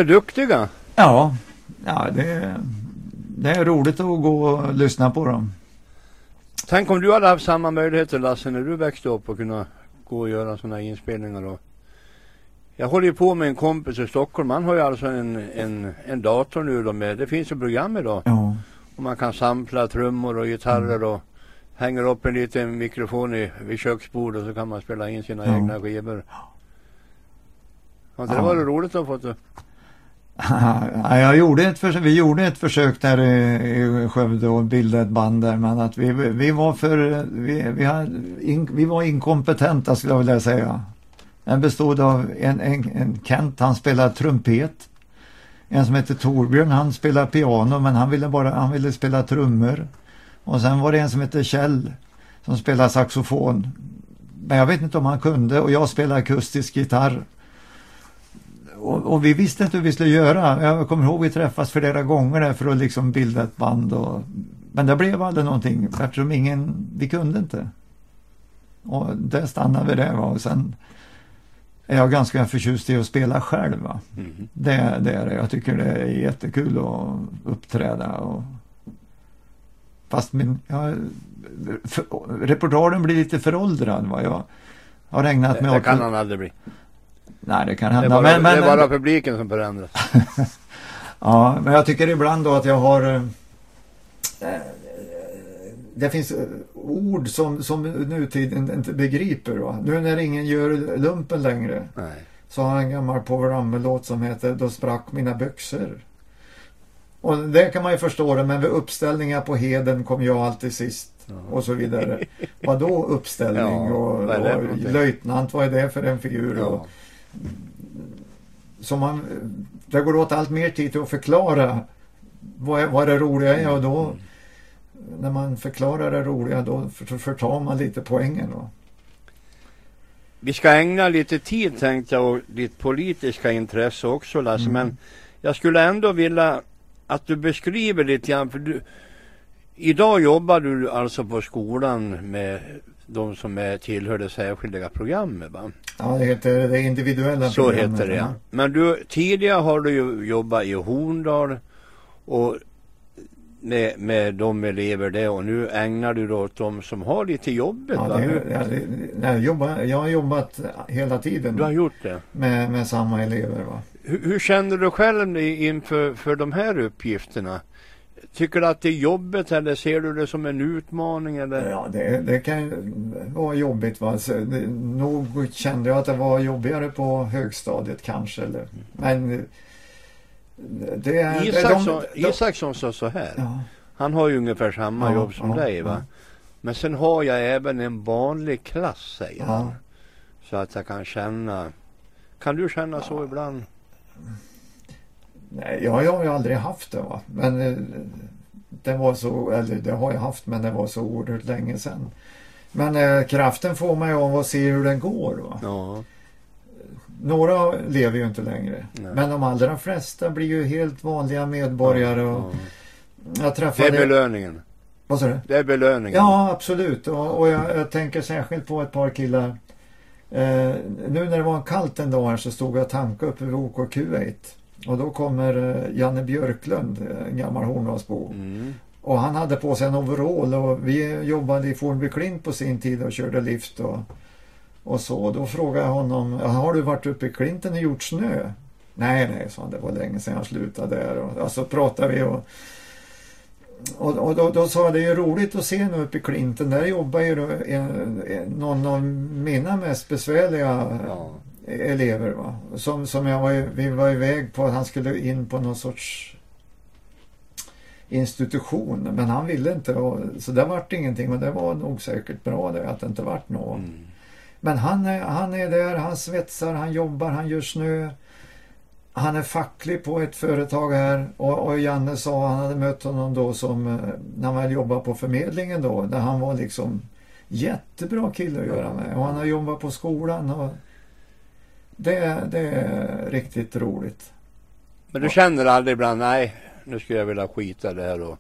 Speaker 1: är duktiga.
Speaker 2: Ja, ja det, det är roligt att gå och lyssna på dem.
Speaker 1: Tänk om du hade haft samma möjligheter Lasse när du växte upp och kunna gå och göra sådana här inspelningar då. Jag håller ju på med en kompis i Stockholm. Han har ju alltså en, en, en dator nu då med, det finns ju program idag.
Speaker 2: Ja,
Speaker 1: Och man kan sampla trummor och gitarrer och hänger upp en liten mikrofon i, vid köksbordet så kan man spela in sina
Speaker 2: Ja.
Speaker 1: egna skivor. Inte det
Speaker 2: Ja.
Speaker 1: varit roligt att få det?
Speaker 2: Ja, jag gjorde ett försök, vi gjorde ett försök där i, Skövde och bildade ett band där men att vi, vi var för, vi, vi, hade, in, vi var inkompetenta skulle jag vilja säga. Den bestod av en, en, en Kent, han spelade trumpet. En som hette Torbjörn, han spelade piano men han ville bara, han ville spela trummor. Och sen var det en som hette Kjell som spelade saxofon. Men jag vet inte om han kunde och jag spelade akustisk gitarr. Och, och vi visste inte hur vi skulle göra. Jag kommer ihåg vi träffas flera gånger för att liksom bilda ett band. Och, men det blev aldrig någonting eftersom ingen, vi kunde inte. Och där stannade vi där. Och sen är jag ganska förtjust i att spela själv.
Speaker 1: Mm.
Speaker 2: Det, det är det. Jag tycker det är jättekul att uppträda. Och... Fast min, ja, för, repertoaren blir lite föråldrad. Va? Jag har ägnat
Speaker 1: Det,
Speaker 2: mig
Speaker 1: det
Speaker 2: åt...
Speaker 1: kan han aldrig bli.
Speaker 2: Nej, det kan
Speaker 1: Det är,
Speaker 2: hända.
Speaker 1: bara,
Speaker 2: men, men,
Speaker 1: det är bara publiken som förändras.
Speaker 2: Ja, men jag tycker ibland då att jag har... eh, eh, Det finns eh, ord som, som nutiden inte begriper. Va? Nu när ingen gör lumpen längre
Speaker 1: Nej.
Speaker 2: så har jag en gammal Power Ramel-låt som heter Då sprack mina byxor. Och det kan man ju förstå det, men vid uppställningar på heden kom jag alltid sist och så vidare. Vadå uppställning
Speaker 1: Ja,
Speaker 2: och, och löjtnant, vad är det för en figur?
Speaker 1: Ja.
Speaker 2: Och, så man, det går åt allt mer tid till att förklara vad, vad det roliga är och då när man förklarar det roliga då för- förtar man lite poängen. Va?
Speaker 1: Vi ska ägna lite tid tänkte jag och ditt politiska intresse också Lasse.
Speaker 2: Mm.
Speaker 1: Men jag skulle ändå vilja att du beskriver lite grann. För du, idag jobbar du alltså på skolan med de som är, tillhör det särskilda programmet va?
Speaker 2: Ja, det heter det individuella
Speaker 1: Så
Speaker 2: programmet,
Speaker 1: heter det ja. Men du, tidigare har du ju jobbat i Horndal och med, med de elever där och nu ägnar du dig åt de som har lite jobbigt
Speaker 2: Ja, det,
Speaker 1: Hur-
Speaker 2: ja, det, nej, jag, jobbar, jag har jobbat hela tiden
Speaker 1: Du har gjort det.
Speaker 2: med, med samma elever. Va?
Speaker 1: Hur, hur känner du själv inför för de här uppgifterna? Tycker du att det är jobbigt eller ser du det som en utmaning eller?
Speaker 2: Ja, det, det kan vara jobbigt. Va? Så, det, nog kände jag att det var jobbigare på högstadiet kanske. Eller, men eh, det.
Speaker 1: Isaksson,
Speaker 2: de- de-
Speaker 1: Isaksson sa så här.
Speaker 2: Ja,
Speaker 1: Han har ju ungefär samma
Speaker 2: Ja,
Speaker 1: jobb som
Speaker 2: ja,
Speaker 1: dig va? Men sen har jag även en vanlig klass säger han. Så att jag kan känna. Kan du känna så ibland?
Speaker 2: Nej, jag, jag har ju aldrig haft det. Va? Men eh, det var så, eller det har jag haft men det var så oerhört länge sedan. Men eh, kraften får man ju av att se hur den går. Va?
Speaker 1: Ja.
Speaker 2: Några lever ju inte längre.
Speaker 1: Nej.
Speaker 2: Men de allra flesta blir ju helt vanliga medborgare. Och
Speaker 1: ja.
Speaker 2: jag
Speaker 1: Det är
Speaker 2: träffade...
Speaker 1: belöningen.
Speaker 2: Vad sa du?
Speaker 1: Det är belöningen.
Speaker 2: Ja, absolut. Och, och jag, jag tänker särskilt på ett par killar. Eh, nu när det var kallt en dag här så stod jag och tankade uppe vid OK Q8. Och då kommer eh, Janne Björklund, eh, en gammal Horndalsbo.
Speaker 1: Mm.
Speaker 2: Och han hade på sig en overall och vi jobbade i Fornby Klint på sin tid och körde lift och, och så. Då frågade jag honom, "Ja, har du varit uppe i Klinten och gjort snö? Nej, nej, sa han, det var länge sedan jag slutade där. Och, alltså pratade vi och och, och då, då sa jag, det är ju roligt att se nu uppe i Klinten, där jobbar ju en, en, någon av mina mest besvärliga
Speaker 1: Ja.
Speaker 2: Elever. Va? Som, som jag var, vi var iväg på, han skulle in på någon sorts institution, men han ville inte. Och, så det vart ingenting och det var nog säkert bra det, att det inte vart något.
Speaker 1: Mm.
Speaker 2: Men han är, han är där, han svetsar, han jobbar, han gör snö. Han är facklig på ett företag här och, och Janne sa han hade mött honom då som eh, när han väl jobbade på förmedlingen då, där han var liksom jättebra kille att göra med. Och han har jobbat på skolan och det, det är riktigt roligt.
Speaker 1: Men du känner aldrig ibland, nej, nu skulle jag vilja skita det här och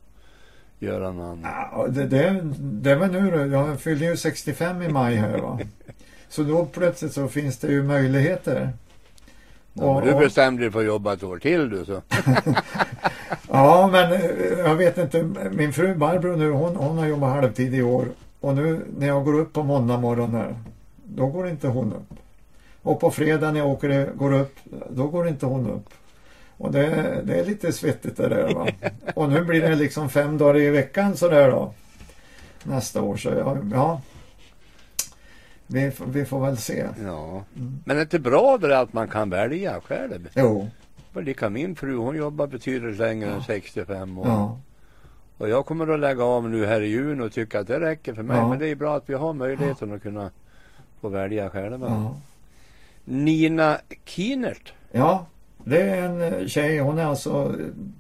Speaker 1: göra något annat.
Speaker 2: Ja, det, det, det var nu då, jag fyllde ju 65 i maj här va. Så då plötsligt så finns det ju möjligheter.
Speaker 1: Och, du bestämde dig för att jobba ett år till du så.
Speaker 2: ja men eh, jag vet inte. Min fru Barbro nu hon, hon har jobbat halvtid i år. Och nu när jag går upp på måndag morgon här, då går inte hon upp. Och på fredag när jag åker, går upp, då går inte hon upp. Och det, det är lite svettigt det där va. Och nu blir det liksom fem dagar i veckan sådär då. Nästa år så ja, ja vi, vi får väl se.
Speaker 1: Ja. Men är det inte bra det att man kan välja själv?
Speaker 2: Jo.
Speaker 1: För lika min fru, hon jobbar betydligt längre ja. än 65 år. Ja. Och jag kommer att lägga av nu här i juni och tycka att det räcker för mig. Ja. Men det är bra att vi har möjligheten ja. att kunna få välja själva. Ja. Nina Kienert.
Speaker 2: Ja, det är en eh, tjej. Hon är alltså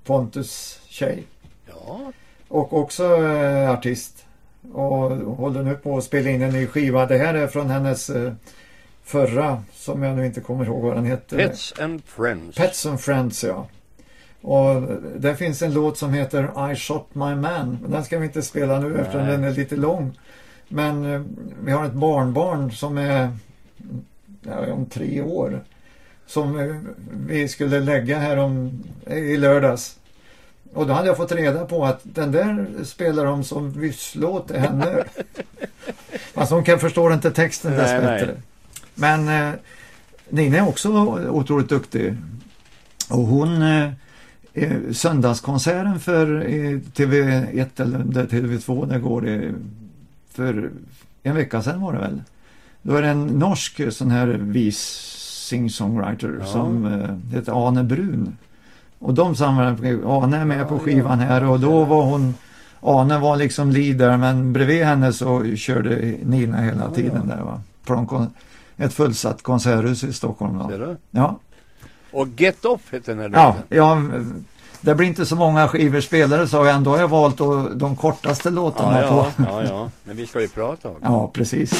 Speaker 2: Pontus tjej.
Speaker 1: Ja.
Speaker 2: Och också äh, artist och håller nu på att spela in en ny skiva. Det här är från hennes eh, förra, som jag nu inte kommer ihåg vad den heter.
Speaker 1: Pets and Friends.
Speaker 2: Pets and Friends, ja. Och det finns en låt som heter I shot my man. Den ska vi inte spela nu Nej. eftersom den är lite lång. Men eh, vi har ett barnbarn som är ja, om tre år. Som vi skulle lägga här om, i lördags. Och då hade jag fått reda på att den där spelar de som vysslåt till henne. Fast hon kan förstår inte texten dessbättre. Men eh, Nina är också otroligt duktig. Och hon eh, söndagskonserten för eh, TV1 eller TV2 det går det för en vecka sedan var det väl. Då är det en norsk sån här vis sing-songwriter ja. som eh, heter Ane Brun. Och de samarbetade, Ane är med på skivan här och då var hon Ane var liksom leader men bredvid henne så körde Nina hela tiden där va. På ett fullsatt konserthus i Stockholm. Då.
Speaker 1: Ser du?
Speaker 2: Ja.
Speaker 1: Och Get Off heter den
Speaker 2: här ja, ja, det blir inte så många skivor spelare så ändå har jag valt de kortaste låtarna
Speaker 1: ja,
Speaker 2: ja,
Speaker 1: på. Ja, ja, men vi ska ju prata om
Speaker 2: Ja, precis.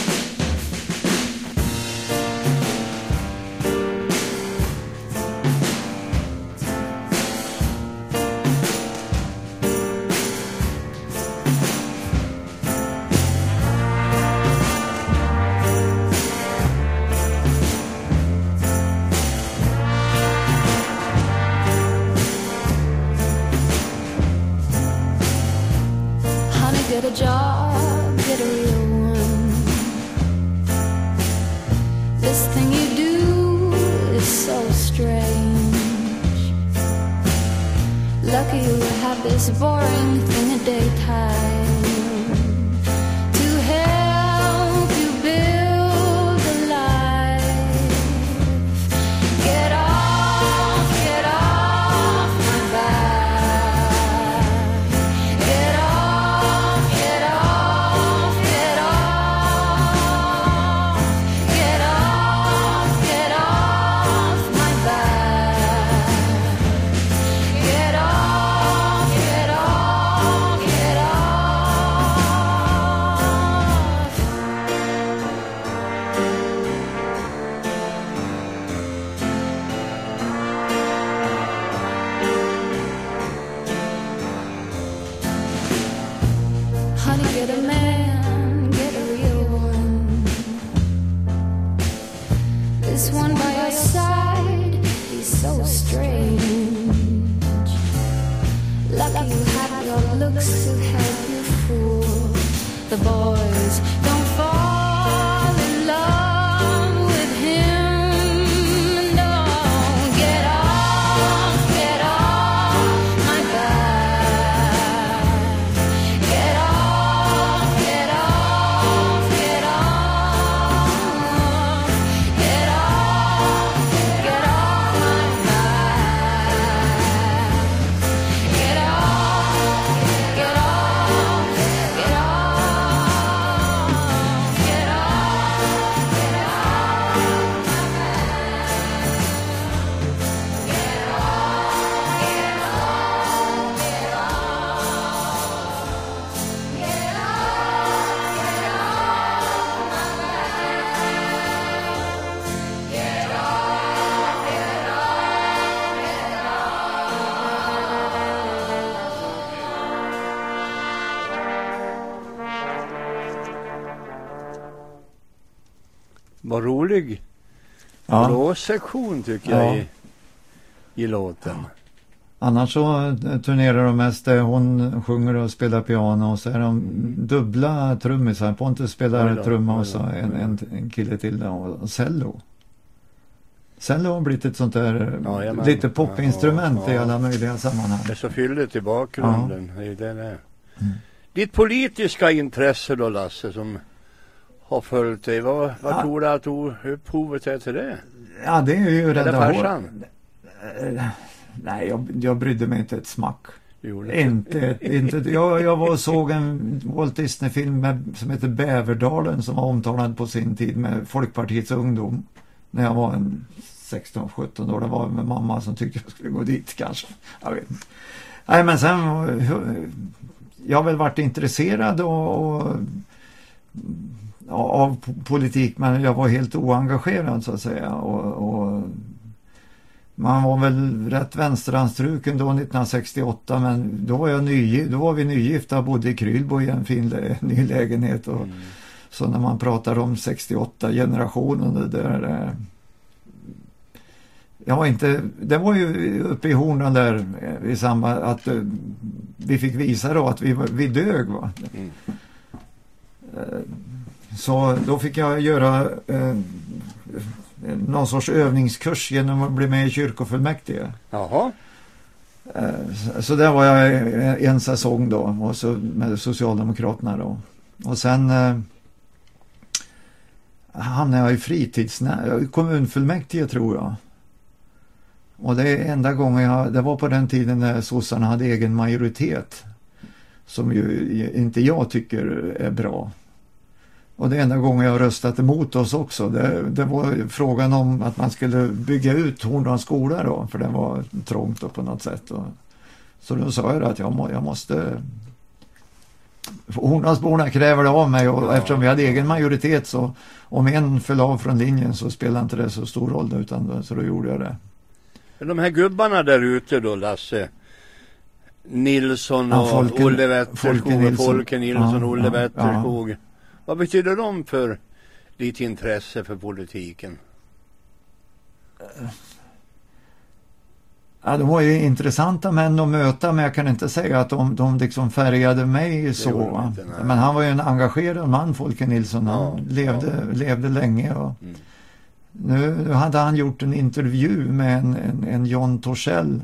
Speaker 2: rolig ja.
Speaker 1: blåssektion tycker
Speaker 2: ja.
Speaker 1: jag i, i låten. Ja.
Speaker 2: Annars så eh, turnerar de mest, eh, hon sjunger och spelar piano och så är de dubbla trummisar. Pontus spelar
Speaker 1: ja,
Speaker 2: trumma och så en, en, en kille till och cello. Cello har blivit ett sånt där
Speaker 1: eh, ja,
Speaker 2: lite popinstrument
Speaker 1: ja,
Speaker 2: i alla möjliga sammanhang.
Speaker 1: Det är så fylligt i bakgrunden. Ja. Det är det.
Speaker 2: Mm.
Speaker 1: Ditt politiska intresse då Lasse som har följt dig. Vad, vad
Speaker 2: Ja.
Speaker 1: tror du att upphovet är till det?
Speaker 2: Ja, det är ju Rädda
Speaker 1: farsan?
Speaker 2: Nej, jag, jag brydde mig inte ett smack. Inte, inte. Jag, jag var såg en Walt Disney-film med, som heter Bäverdalen som var omtalad på sin tid med Folkpartiets ungdom. När jag var en 16-17 år. Det var med mamma som tyckte jag skulle gå dit kanske. Jag vet inte. Nej men sen, jag har väl varit intresserad och, och, av po- politik men jag var helt oengagerad så att säga. Och, och man var väl rätt vänsteranstruken då 1968 men då var, jag ny, då var vi nygifta bodde i Krylbo i en fin ny lägenhet. Och,
Speaker 1: Mm.
Speaker 2: Så när man pratar om 68 generationen det där eh, jag var inte, det var ju uppe i Hornen där eh, i samband att eh, vi fick visa då att vi, vi dög. Va?
Speaker 1: Mm.
Speaker 2: Eh, Så då fick jag göra eh, någon sorts övningskurs genom att bli med i kyrkofullmäktige.
Speaker 1: Jaha.
Speaker 2: Eh, Så, där var jag en säsong då och så med Socialdemokraterna då. Och sen eh, hamnade jag i fritidsnä- i kommunfullmäktige tror jag. Och det är enda gången jag, det var på den tiden när sossarna hade egen majoritet. Som ju inte jag tycker är bra. Och det enda gången jag röstat emot oss också. Det, det var frågan om att man skulle bygga ut Horndals skola då, för det var trångt på något sätt. Och, så då sa jag att jag, må, jag måste... Horndalsborna kräver det av mig och
Speaker 1: Ja.
Speaker 2: eftersom vi hade egen majoritet så om en föll av från linjen så spelade inte det så stor roll utan så då gjorde jag det.
Speaker 1: De här gubbarna där ute då Lasse. Nilsson
Speaker 2: Ja,
Speaker 1: och
Speaker 2: Folke-
Speaker 1: Olle Wetterskog
Speaker 2: Folke Nilsson.
Speaker 1: Folke Nilsson
Speaker 2: Ja,
Speaker 1: Olle
Speaker 2: ja,
Speaker 1: Wetterskog. Vad betyder de för ditt intresse för politiken?
Speaker 2: Ja, de var ju intressanta män att möta men jag kan inte säga att de, de liksom färgade mig så.
Speaker 1: inte,
Speaker 2: men han var ju en engagerad man, Folke Nilsson. Han
Speaker 1: Ja,
Speaker 2: levde, levde länge. Och
Speaker 1: Mm.
Speaker 2: nu, hade han gjort en intervju med en, en, en John Torssell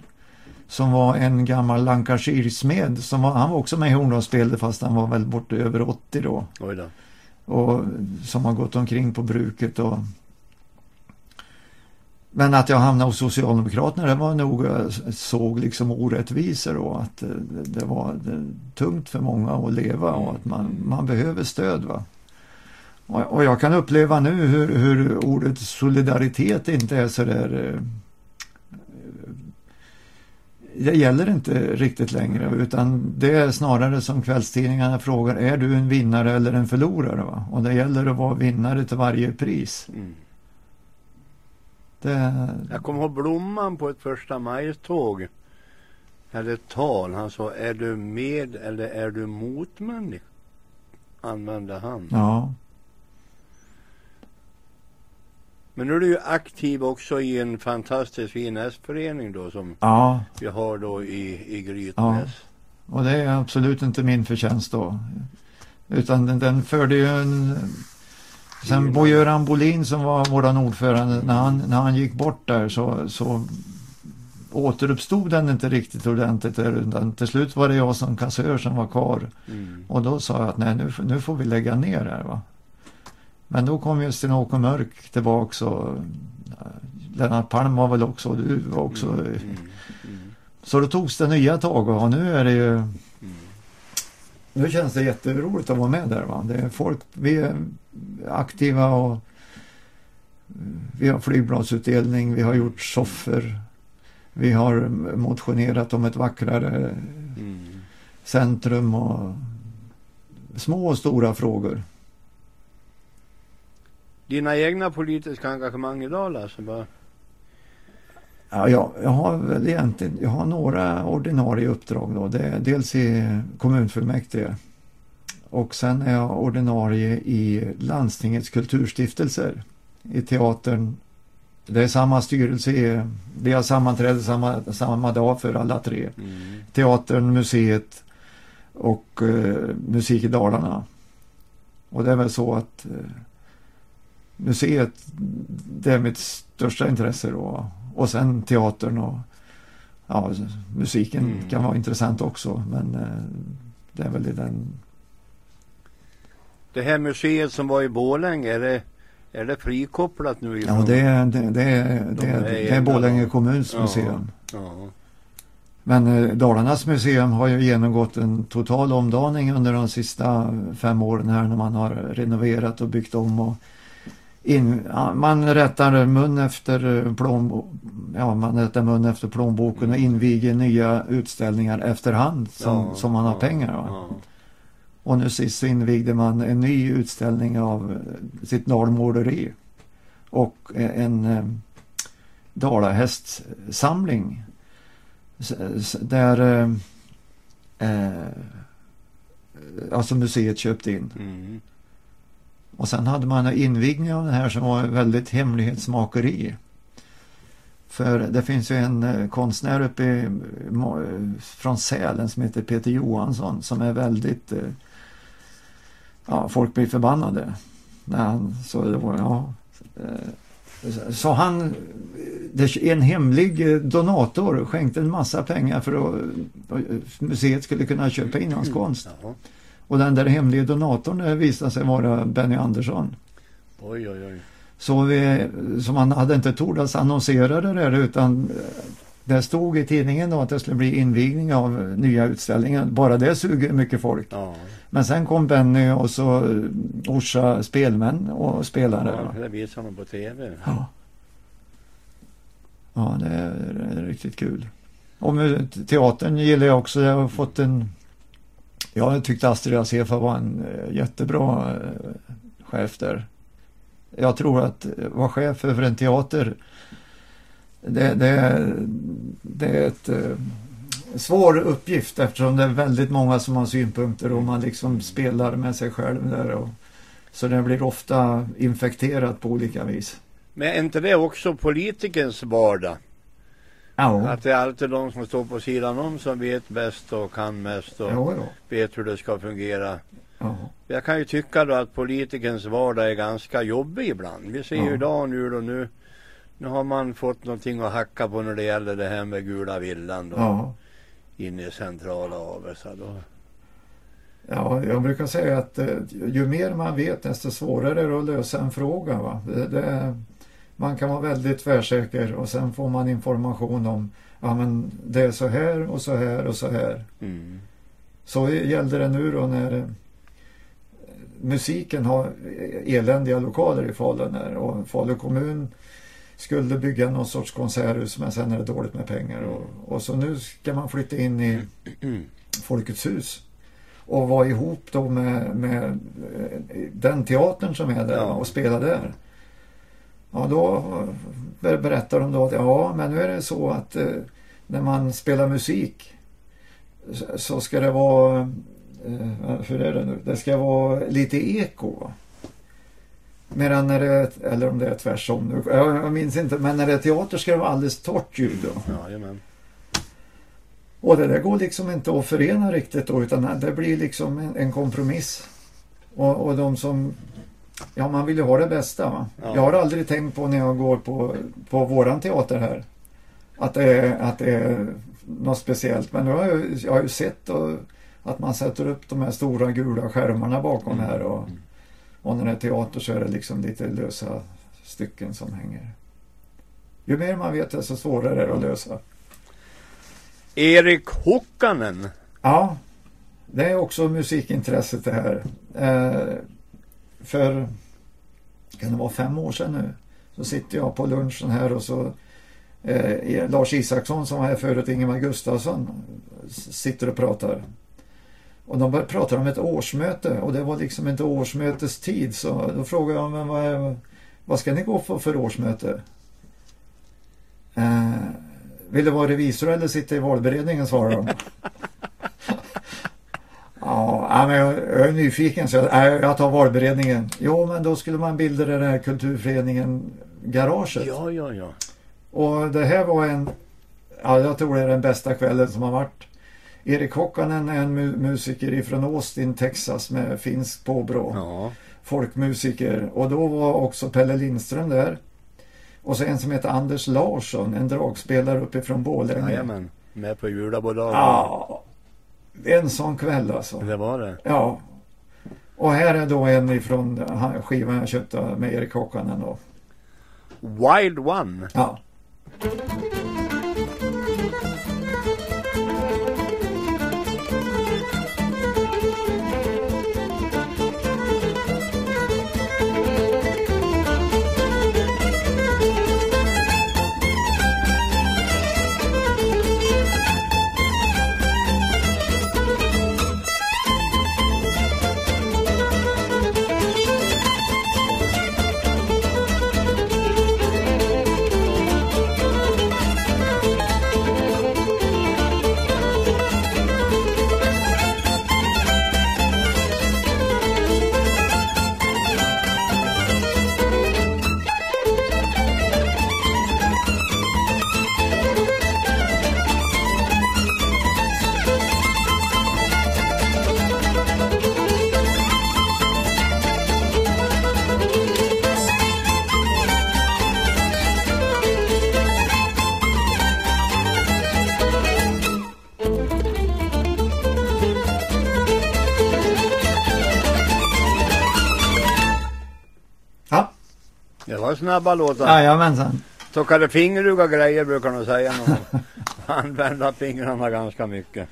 Speaker 2: som var en gammal Lancashire-smed. Som var, han var också med i Horndalsspelet fast han var väl borta över 80 då.
Speaker 1: Oj då.
Speaker 2: Och som har gått omkring på bruket och men att jag hamnade hos Socialdemokraterna det var nog eh, jag såg liksom orättvisor och att eh, det, var tungt för många att leva och att man, man behöver stöd va. Och, jag kan uppleva nu hur, hur ordet solidaritet inte är så där eh, det gäller inte riktigt längre utan det är snarare som kvällstidningarna frågar, är du en vinnare eller en förlorare? Va? Och det gäller att vara vinnare till varje pris.
Speaker 1: Mm.
Speaker 2: Det,
Speaker 1: Jag kommer ihåg Blomman på ett första majtåg. Hade ett tal. Han sa, är du med eller är du mot människa? Använde han.
Speaker 2: ja,
Speaker 1: Men nu är du ju aktiv också i en fantastisk fin hästförening då som
Speaker 2: ja,
Speaker 1: vi har då i, i Grytnäs.
Speaker 2: och det är absolut inte min förtjänst då. Utan den, den förde ju en... Sen Bo-Göran Bolin som var våran ordförande, när han, när han gick bort där så, så återuppstod den inte riktigt ordentligt utan till slut var det jag som kassör som var kvar.
Speaker 1: Mm.
Speaker 2: Och då sa jag att nej, nu, nu får vi lägga ner här va. Men då kom ju Sten-Åke Mörk tillbaks och eh, Lennart Palm var väl också, och du var också.
Speaker 1: Mm. Mm. Mm.
Speaker 2: Så då togs det nya tag och nu är det ju,
Speaker 1: Mm.
Speaker 2: nu känns det jätteroligt att vara med där va. Det är folk, vi är aktiva och vi har flygbladsutdelning, vi har gjort soffor. Vi har motionerat om ett vackrare
Speaker 1: Mm.
Speaker 2: centrum och små och stora frågor.
Speaker 1: Dina egna politiska engagemang idag Lasse? Bara...
Speaker 2: Ja, jag, jag har väl egentligen jag har några ordinarie uppdrag. Då. Det dels i kommunfullmäktige och sen är jag ordinarie i landstingets kulturstiftelser. I teatern, det är samma styrelse, vi har sammanträde samma, samma dag för alla tre.
Speaker 1: Mm.
Speaker 2: Teatern, museet och eh, Musik i Dalarna. Och det är väl så att eh, museet, det är mitt största intresse då. Och sen teatern och ja, musiken
Speaker 1: Mm.
Speaker 2: kan vara intressant också. Men eh, det är väl den
Speaker 1: Det här museet som var i Borlänge, är det, är det frikopplat nu
Speaker 2: Ja, det är, det, det är, det
Speaker 1: De
Speaker 2: är,
Speaker 1: är
Speaker 2: det är
Speaker 1: egna
Speaker 2: Borlänge kommuns
Speaker 1: Ja.
Speaker 2: museum.
Speaker 1: Ja.
Speaker 2: Men eh, Dalarnas museum har ju genomgått en total omdaning under de sista fem åren här när man har renoverat och byggt om. Och in, man rättar mun efter plånbok, ja, man rättar mun efter plånboken och inviger nya utställningar efterhand som,
Speaker 1: Ja,
Speaker 2: som man har
Speaker 1: ja,
Speaker 2: pengar.
Speaker 1: Ja.
Speaker 2: Och nu sist så invigde man en ny utställning av eh, sitt dalmåleri och eh, en eh, dalahästsamling. Där eh, eh, alltså museet köpte in.
Speaker 1: Mm.
Speaker 2: Och sen hade man en invigning av den här som var väldigt hemlighetsmakeri. För det finns ju en eh, konstnär uppe i, Mo- från Sälen som heter Peter Johansson som är väldigt eh, Ja, folk blir förbannade. När han, så, det var, ja, eh, så han, det, en hemlig eh, donator skänkte en massa pengar för att eh, museet skulle kunna köpa in hans konst. Och den där hemliga donatorn eh, visade sig vara Benny Andersson.
Speaker 1: Oj, oj, oj.
Speaker 2: Så, vi, så man hade inte tordas annonsera det där utan eh, det stod i tidningen då att det skulle bli invigning av nya utställningar. Bara det suger mycket folk.
Speaker 1: Ja,
Speaker 2: Men sen kom Benny och så eh, Orsa spelmän och spelare.
Speaker 1: ja det visar man på tv.
Speaker 2: Ja. Ja, det är, det är riktigt kul. Och teatern gillar jag också. Jag har fått en... Jag tyckte Astrid Asefa var en eh, jättebra eh, chef där. Jag tror att eh, vara chef över en teater det, det, är- det är ett svår uppgift eftersom det är väldigt många som har synpunkter och man liksom spelar med sig själv där. Och, så det blir ofta infekterat på olika vis.
Speaker 1: Men är inte det också politikerns vardag?
Speaker 2: Ja,
Speaker 1: Att det är alltid de som står på sidan om som vet bäst och kan mest och
Speaker 2: jo, jo.
Speaker 1: vet hur det ska fungera.
Speaker 2: Ja.
Speaker 1: Jag kan ju tycka då att politikerns vardag är ganska jobbig ibland. Vi ser ju
Speaker 2: Ja.
Speaker 1: idag nu då nu, nu har man fått någonting att hacka på när det gäller det här med gula villan då
Speaker 2: Ja.
Speaker 1: inne i centrala Avesta då.
Speaker 2: ja, jag brukar säga att eh, ju mer man vet desto svårare är det att lösa en fråga. Va? Det, det, man kan vara väldigt tvärsäker och sen får man information om ja, men det är så här och så här och så här.
Speaker 1: Mm.
Speaker 2: Så gällde det nu då när eh, musiken har eländiga lokaler i Falun här och Falu kommun skulle bygga någon sorts konserthus men sen är det dåligt med pengar och, och så nu ska man flytta in i Folkets hus och vara ihop då med, med eh, den teatern som är där och spela där. Ja, då ber- berättar de då att ja, men nu är det så att eh, när man spelar musik så- ska det vara, eh, hur är det nu, det ska vara lite eko. Medan när det, är- eller om det är tvärsom nu, jag, jag minns inte, men när det är teater ska det vara alldeles torrt ljud då.
Speaker 1: Jajamän.
Speaker 2: Och det där går liksom inte att förena riktigt då utan det blir liksom en, en kompromiss. Och, och de som, ja man vill ju ha det bästa va.
Speaker 1: Ja.
Speaker 2: Jag har aldrig tänkt på när jag går på, på våran teater här. Att det är, att det är något speciellt. Men nu har jag, ju- jag har ju sett och, att man sätter upp de här stora gula skärmarna bakom
Speaker 1: Mm.
Speaker 2: här. Och, och när det är teater så är det liksom lite lösa stycken som hänger. Ju mer man vet desto svårare är det att lösa.
Speaker 1: Erik Hokkanen.
Speaker 2: Ja, det är också musikintresset det här. Eh, för, kan det vara fem år sedan nu, så sitter jag på lunchen här och så eh, Lars Isaksson som var här förut, Ingemar Gustafsson, sitter och pratar. Och de pratar om ett årsmöte och det var liksom inte årsmötestid så då frågade jag men vad, är, vad ska ni gå för, för årsmöte? Eh, vill du vara revisor eller sitta i valberedningen svarade de. Ja, men jag, jag är nyfiken så jag, jag tar valberedningen. Jo, men då skulle man bilda den här kulturföreningen garaget.
Speaker 1: Ja, ja, ja.
Speaker 2: Och det här var en, ja jag tror det är den bästa kvällen som har varit. Erik Hokkanen är en mu- musiker ifrån Austin, Texas med finskt påbrå.
Speaker 1: Ja,
Speaker 2: Folkmusiker. Och då var också Pelle Lindström där. Och så en som heter Anders Larsson, en dragspelare uppifrån Borlänge.
Speaker 1: jajamän. Med på julabådagen.
Speaker 2: Ja, en sån kväll alltså.
Speaker 1: Det var det.
Speaker 2: Ja. Och här är då en ifrån skivan jag köpte med Erik Hokkanen då.
Speaker 1: Wild One.
Speaker 2: Ja,
Speaker 1: var snabba låtar.
Speaker 2: jajamensan.
Speaker 1: Tjockade fingeruga grejer brukar de säga. Använda fingrarna ganska mycket.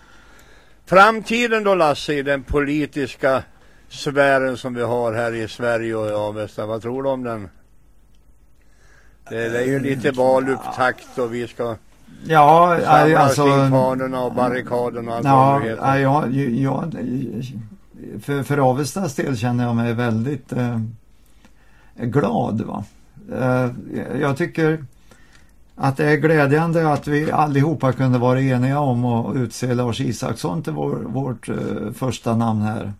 Speaker 1: Framtiden då Lasse i den politiska sfären som vi har här i Sverige och i Avesta. Vad tror du om den? Det, det är ju lite valupptakt och vi ska
Speaker 2: Ja,
Speaker 1: samlas
Speaker 2: alltså.
Speaker 1: fanorna och barrikaderna och allt
Speaker 2: Ja, ja, ja, ja, för, för Avestas del känner jag mig väldigt eh, glad. Va? Eh, jag tycker att det är glädjande att vi allihopa kunde vara eniga om att utse Lars Isaksson till vår, vårt eh, första namn här.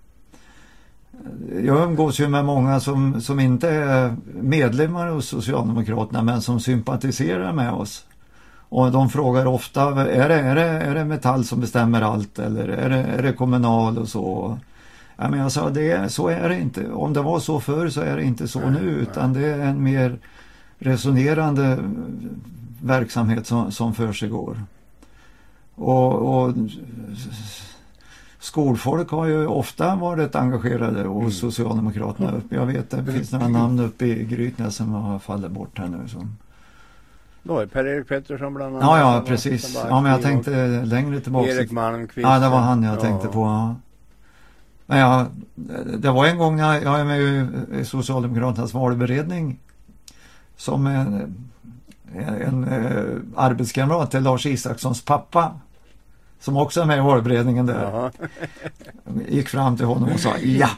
Speaker 2: Jag umgås ju med många som, som inte är medlemmar hos Socialdemokraterna men som sympatiserar med oss. Och de frågar ofta, är det, är det, är det Metall som bestämmer allt eller är det, är det Kommunal och så? Ja, men jag sa, det, så är det inte. Om det var så förr så är det inte så nu utan det är en mer resonerande verksamhet som, som för sig går. Och, och skolfolk har ju ofta varit engagerade hos Socialdemokraterna. Jag vet det finns några namn uppe i Grytnäs som har fallit bort här nu. Som,
Speaker 1: Då Per-Erik Pettersson bland annat.
Speaker 2: Ja, ja, precis. Ja, men jag tänkte längre tillbaka.
Speaker 1: Erik Malmqvist.
Speaker 2: Ja, det var han jag
Speaker 1: Ja.
Speaker 2: tänkte på. Ja. Men jag, det var en gång när jag är med i Socialdemokraternas valberedning som en, en, en eh, arbetskamrat till Lars Isakssons pappa som också är med i valberedningen där.
Speaker 1: Jaha.
Speaker 2: Gick fram till honom och sa ja,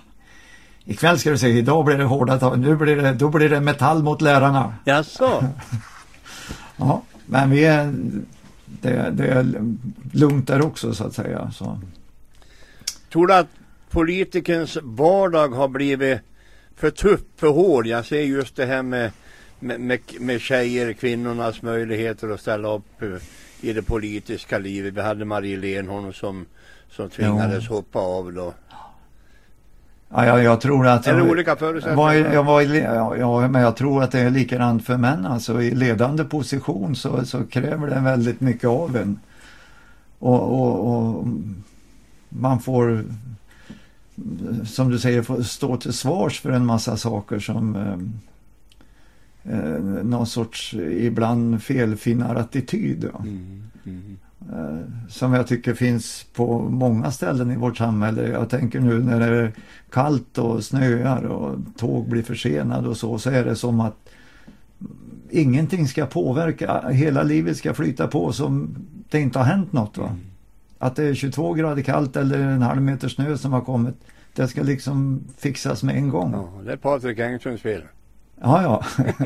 Speaker 2: ikväll ska du se, idag blir det hårda tag, nu blir det, då blir det metall mot lärarna.
Speaker 1: Jaså?
Speaker 2: Ja, men vi är, det, det är lugnt där också så att säga. Så.
Speaker 1: Tror du att politikens vardag har blivit för tuff, för hård? Jag ser just det här med, med, med, med tjejer, kvinnornas möjligheter att ställa upp eh, i det politiska livet. Vi hade Marie Lenholm som, som tvingades hoppa av då.
Speaker 2: Ja, jag, jag tror att... Jag-
Speaker 1: olika förutsättningar?
Speaker 2: jag var, i ja, men jag tror att det är likadant för män. Alltså i ledande position så, så kräver det väldigt mycket av en. Och, och, och man får, som du säger, få stå till svars för en massa saker som eh, eh, någon sorts ibland felfinnar attityd. Ja.
Speaker 1: Mm, mm.
Speaker 2: Eh, som jag tycker finns på många ställen i vårt samhälle. Jag tänker nu när det är kallt och snöar och tåg blir försenade och så, så är det som att ingenting ska påverka, hela livet ska flyta på som det inte har hänt något. Va? Att det är 22 grader kallt eller en halv meter snö som har kommit, det ska liksom fixas med en gång.
Speaker 1: Ja, det är Patrik Engströms fel.
Speaker 2: Ja, ja.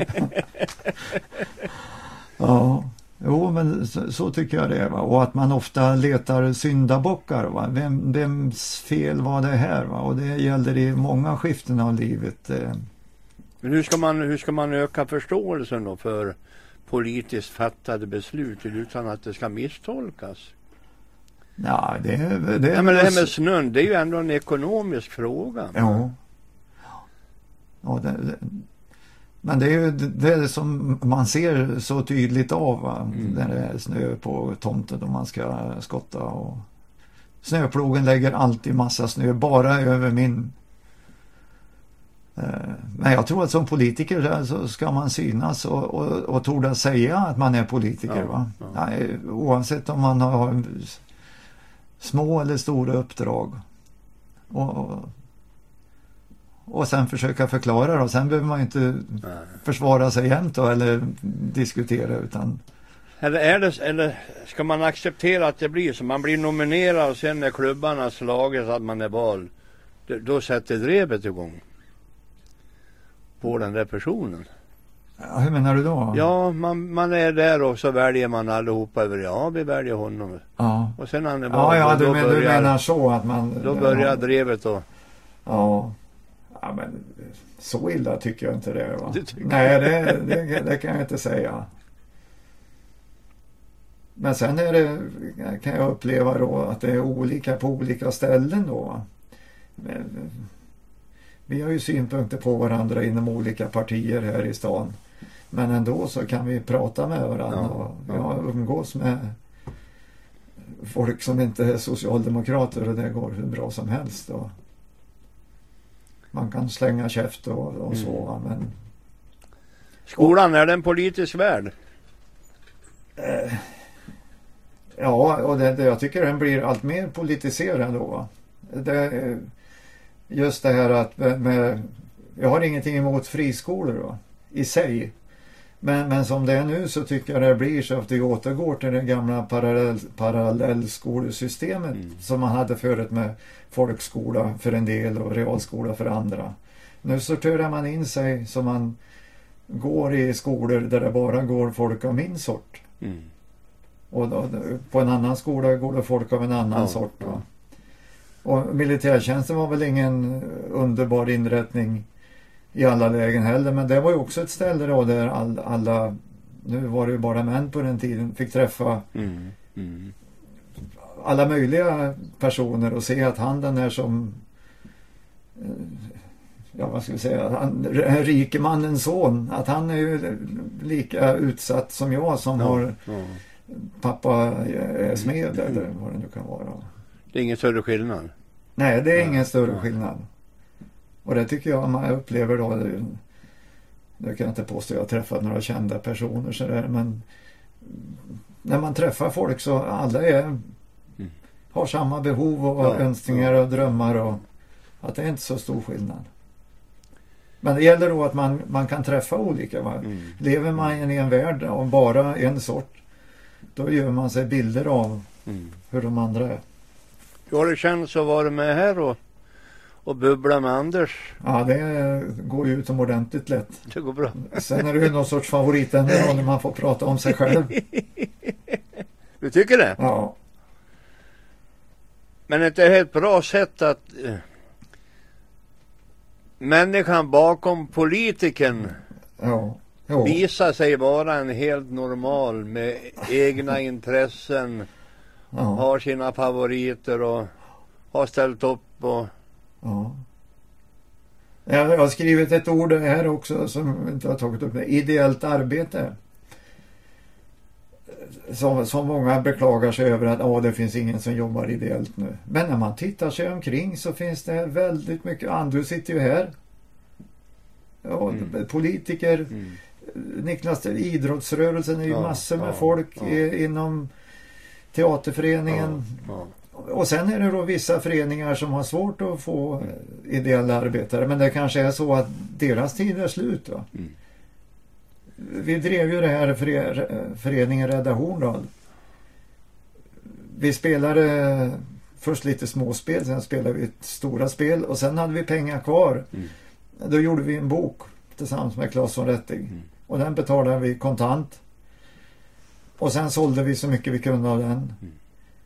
Speaker 2: ja, jo men så, så tycker jag det är. Va? Och att man ofta letar syndabockar. Va? Vem, vems fel var det här? Va? Och det gäller i många skiften av livet. Eh,
Speaker 1: Men hur ska man, hur ska man öka förståelsen då för politiskt fattade beslut utan att det ska misstolkas?
Speaker 2: Ja, det, är- det är
Speaker 1: Ja, men det här med snön, det är ju ändå en ekonomisk fråga.
Speaker 2: Ja. ja det, det, men det är ju det som man ser så tydligt av?
Speaker 1: Mm.
Speaker 2: när det är snö på tomten och man ska skotta. Och snöplogen lägger alltid massa snö bara över min. Eh, Men jag tror att som politiker så ska man synas och, och, och torda säga att man är politiker.
Speaker 1: Ja,
Speaker 2: va?
Speaker 1: ja.
Speaker 2: Oavsett om man har små eller stora uppdrag. Och, och, sen försöka förklara då. Sen behöver man inte
Speaker 1: Nej.
Speaker 2: försvara sig jämt då eller diskutera utan
Speaker 1: Eller, är det, eller ska man acceptera att det blir så? Man blir nominerad och sen när klubbarna slagit att man är vald, då, då sätter drevet igång. På den där personen.
Speaker 2: Ja, hur menar du då?
Speaker 1: Ja, man, man är där och så väljer man allihopa över, ja vi väljer honom.
Speaker 2: ja.
Speaker 1: Och sen han är
Speaker 2: Ja,
Speaker 1: vald,
Speaker 2: ja
Speaker 1: då,
Speaker 2: du, men, du
Speaker 1: börjar,
Speaker 2: menar så att man...
Speaker 1: då börjar
Speaker 2: ja,
Speaker 1: drevet och
Speaker 2: ja. ja, men så illa tycker jag inte det är, va?
Speaker 1: Du
Speaker 2: Nej, det, det, det kan jag inte säga. Men sen är det, kan jag uppleva då att det är olika på olika ställen då. Men, Vi har ju synpunkter på varandra inom olika partier här i stan. Men ändå så kan vi prata med varandra
Speaker 1: Ja,
Speaker 2: och
Speaker 1: ja.
Speaker 2: umgås med folk som inte är socialdemokrater och det går hur bra som helst. Och man kan slänga käft och, och så
Speaker 1: Mm.
Speaker 2: men
Speaker 1: Skolan, är det en politisk värld?
Speaker 2: Ja, och det, det, jag tycker den blir allt mer politiserad då. Det, eh, just det här att med, med, jag har ingenting emot friskolor va, i sig. Men, men som det är nu så tycker jag det blir så att vi återgår till det gamla parallell, parallellskolesystemet
Speaker 1: Mm.
Speaker 2: som man hade förut med folkskola för en del och realskola för andra. Nu sorterar man in sig så man går i skolor där det bara går folk av min sort.
Speaker 1: Mm.
Speaker 2: Och då, på en annan skola går det folk av en annan
Speaker 1: Ja,
Speaker 2: sort. Va?
Speaker 1: ja.
Speaker 2: Och militärtjänsten var väl ingen underbar inrättning i alla lägen heller. Men det var ju också ett ställe då där all, alla, nu var det ju bara män på den tiden, fick träffa
Speaker 1: Mm. Mm.
Speaker 2: alla möjliga personer och se att han den är som eh, Ja, vad ska vi säga? Han, rikemannens son. Att han är ju lika utsatt som jag som har
Speaker 1: Ja.
Speaker 2: pappa är smed eller vad det nu kan vara.
Speaker 1: Det är ingen större skillnad.
Speaker 2: Nej, det är
Speaker 1: Nej,
Speaker 2: ingen större skillnad. Och det tycker jag man upplever då. det- Nu kan jag inte påstå att jag har träffat några kända personer sådär men när man träffar folk så alla är, har samma behov och
Speaker 1: Ja,
Speaker 2: önskningar och drömmar och att det är inte så stor skillnad. Men det gäller då att man, man kan träffa olika. Va?
Speaker 1: Mm.
Speaker 2: Lever man i en värld av bara en sort då gör man sig bilder av
Speaker 1: Mm.
Speaker 2: hur de andra är.
Speaker 1: Hur har det känts att vara med här och, och bubbla med Anders?
Speaker 2: Ja, det går ju utomordentligt lätt.
Speaker 1: Det går bra.
Speaker 2: Sen är det ju någon sorts favoritämne när man får prata om sig själv.
Speaker 1: Du tycker det?
Speaker 2: Ja,
Speaker 1: Men det är ett bra sätt att eh, människan bakom politikern
Speaker 2: ja, jo.
Speaker 1: visar sig vara en helt normal med egna intressen,
Speaker 2: Ja,
Speaker 1: har sina favoriter och har ställt upp och
Speaker 2: ja. Jag har skrivit ett ord här också som vi inte har tagit upp. Ideellt arbete. Som, som många beklagar sig över att det finns ingen som jobbar ideellt nu. Men när man tittar sig omkring så finns det väldigt mycket. Andrew sitter ju här. Ja,
Speaker 1: Mm.
Speaker 2: Politiker,
Speaker 1: mm.
Speaker 2: Niklas, idrottsrörelsen är ju
Speaker 1: Ja,
Speaker 2: massor med
Speaker 1: ja,
Speaker 2: folk
Speaker 1: ja.
Speaker 2: inom teaterföreningen.
Speaker 1: ja.
Speaker 2: Och sen är det då vissa föreningar som har svårt att få eh, ideella arbetare. Men det kanske är så att deras tid är slut. Va?
Speaker 1: Mm.
Speaker 2: Vi drev ju det här före- föreningen Rädda Horndal. Vi spelade först lite småspel, sen spelade vi stora spel och sen hade vi pengar kvar.
Speaker 1: Mm.
Speaker 2: Då gjorde vi en bok tillsammans med Claes von Rettig.
Speaker 1: Mm.
Speaker 2: Och den betalade vi kontant. Och sen sålde vi så mycket vi kunde av den.
Speaker 1: Mm.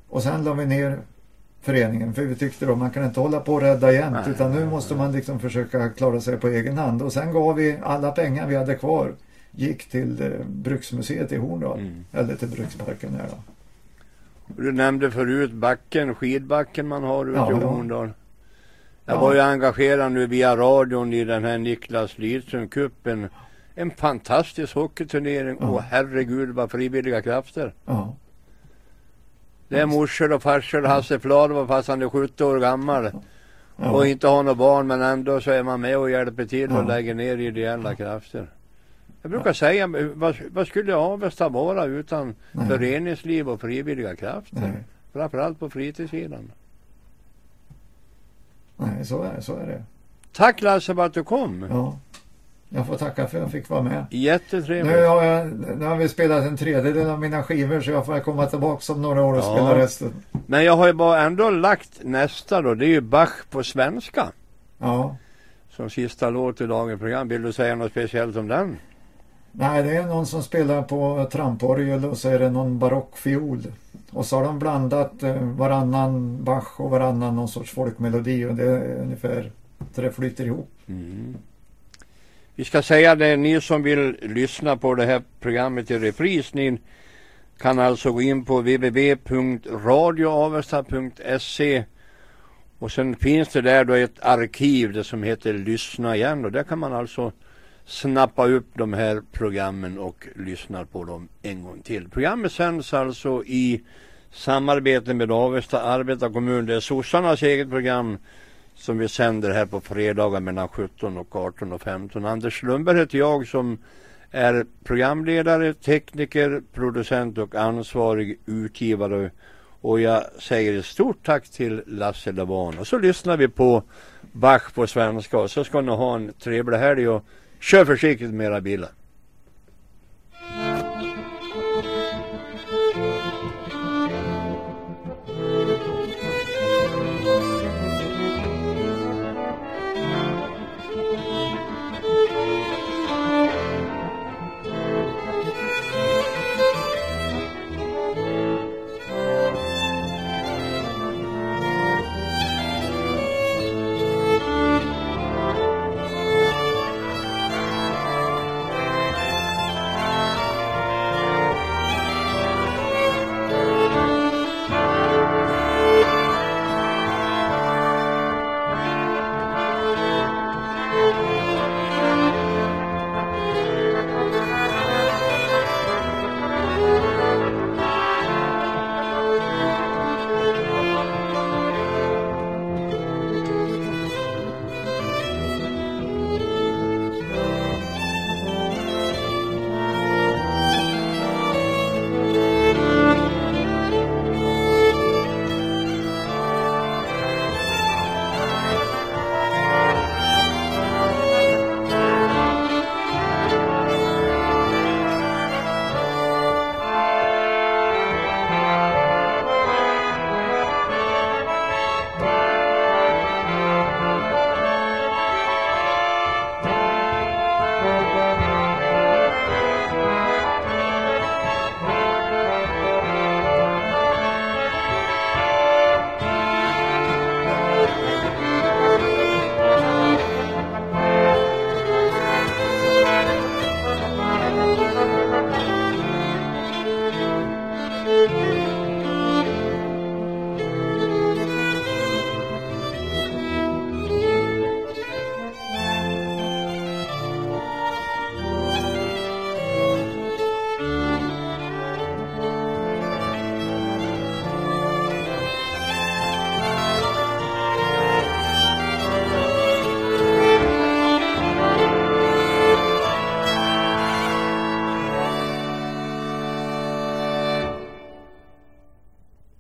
Speaker 2: Och sen la vi ner föreningen. För vi tyckte då man kan inte hålla på och rädda jämt
Speaker 1: Nej,
Speaker 2: utan nu
Speaker 1: nej,
Speaker 2: måste man liksom försöka klara sig på egen hand. Och sen gav vi alla pengar vi hade kvar gick till eh, Bruksmuseet i Horndal.
Speaker 1: Mm.
Speaker 2: Eller till Bruksparken där då.
Speaker 1: Du nämnde förut backen, skidbacken man har ute
Speaker 2: Ja,
Speaker 1: i. Horndal. Jag
Speaker 2: Ja.
Speaker 1: var ju engagerad nu via radion i den här Niklas Lidström-cupen. En fantastisk hockeyturnering
Speaker 2: Ja.
Speaker 1: och herregud vad frivilliga krafter.
Speaker 2: Ja.
Speaker 1: Det är morsor och farsor Hasse Fladva fast han är 70 år gammal
Speaker 2: Ja.
Speaker 1: och inte har några barn men ändå så är man med och hjälper till och
Speaker 2: Ja.
Speaker 1: lägger ner ideella krafter. Jag brukar säga, vad, vad skulle Avesta vara utan
Speaker 2: Nej.
Speaker 1: föreningsliv och frivilliga krafter?
Speaker 2: Nej.
Speaker 1: Framförallt på fritidssidan.
Speaker 2: Nej, så är, så är det.
Speaker 1: Tack Lasse för att du kom.
Speaker 2: Ja. Jag får tacka för att jag fick vara med.
Speaker 1: Jättetrevligt.
Speaker 2: Nu har, jag, nu har vi spelat en tredjedel av mina skivor så jag får komma tillbaka om några år och
Speaker 1: Ja.
Speaker 2: spela resten.
Speaker 1: Men jag har ju bara ändå lagt nästa då. Det är ju Bach på svenska.
Speaker 2: Ja.
Speaker 1: Som sista låt i dagens program. Vill du säga något speciellt om den?
Speaker 2: Nej, det är någon som spelar på tramporgel och så är det någon barockfiol. Och så har de blandat eh, varannan Bach och varannan någon sorts folkmelodi och det är ungefär så det flyter ihop.
Speaker 1: Mm. Vi ska säga det, ni som vill lyssna på det här programmet i repris, ni kan alltså gå in på www.radioavesta.se och sen finns det där då ett arkiv det som heter Lyssna igen och där kan man alltså snappa upp de här programmen och lyssna på dem en gång till. Programmet sänds alltså i samarbete med Avesta arbetarkommun. Det är sossarnas eget program som vi sänder här på fredagar mellan 17 och 18 och 15. Anders Lundberg heter jag som är programledare, tekniker, producent och ansvarig utgivare. Och jag säger ett stort tack till Lasse Lavan. Och så lyssnar vi på Bach på svenska och så ska ni ha en trevlig helg och kör försiktigt med era bilar.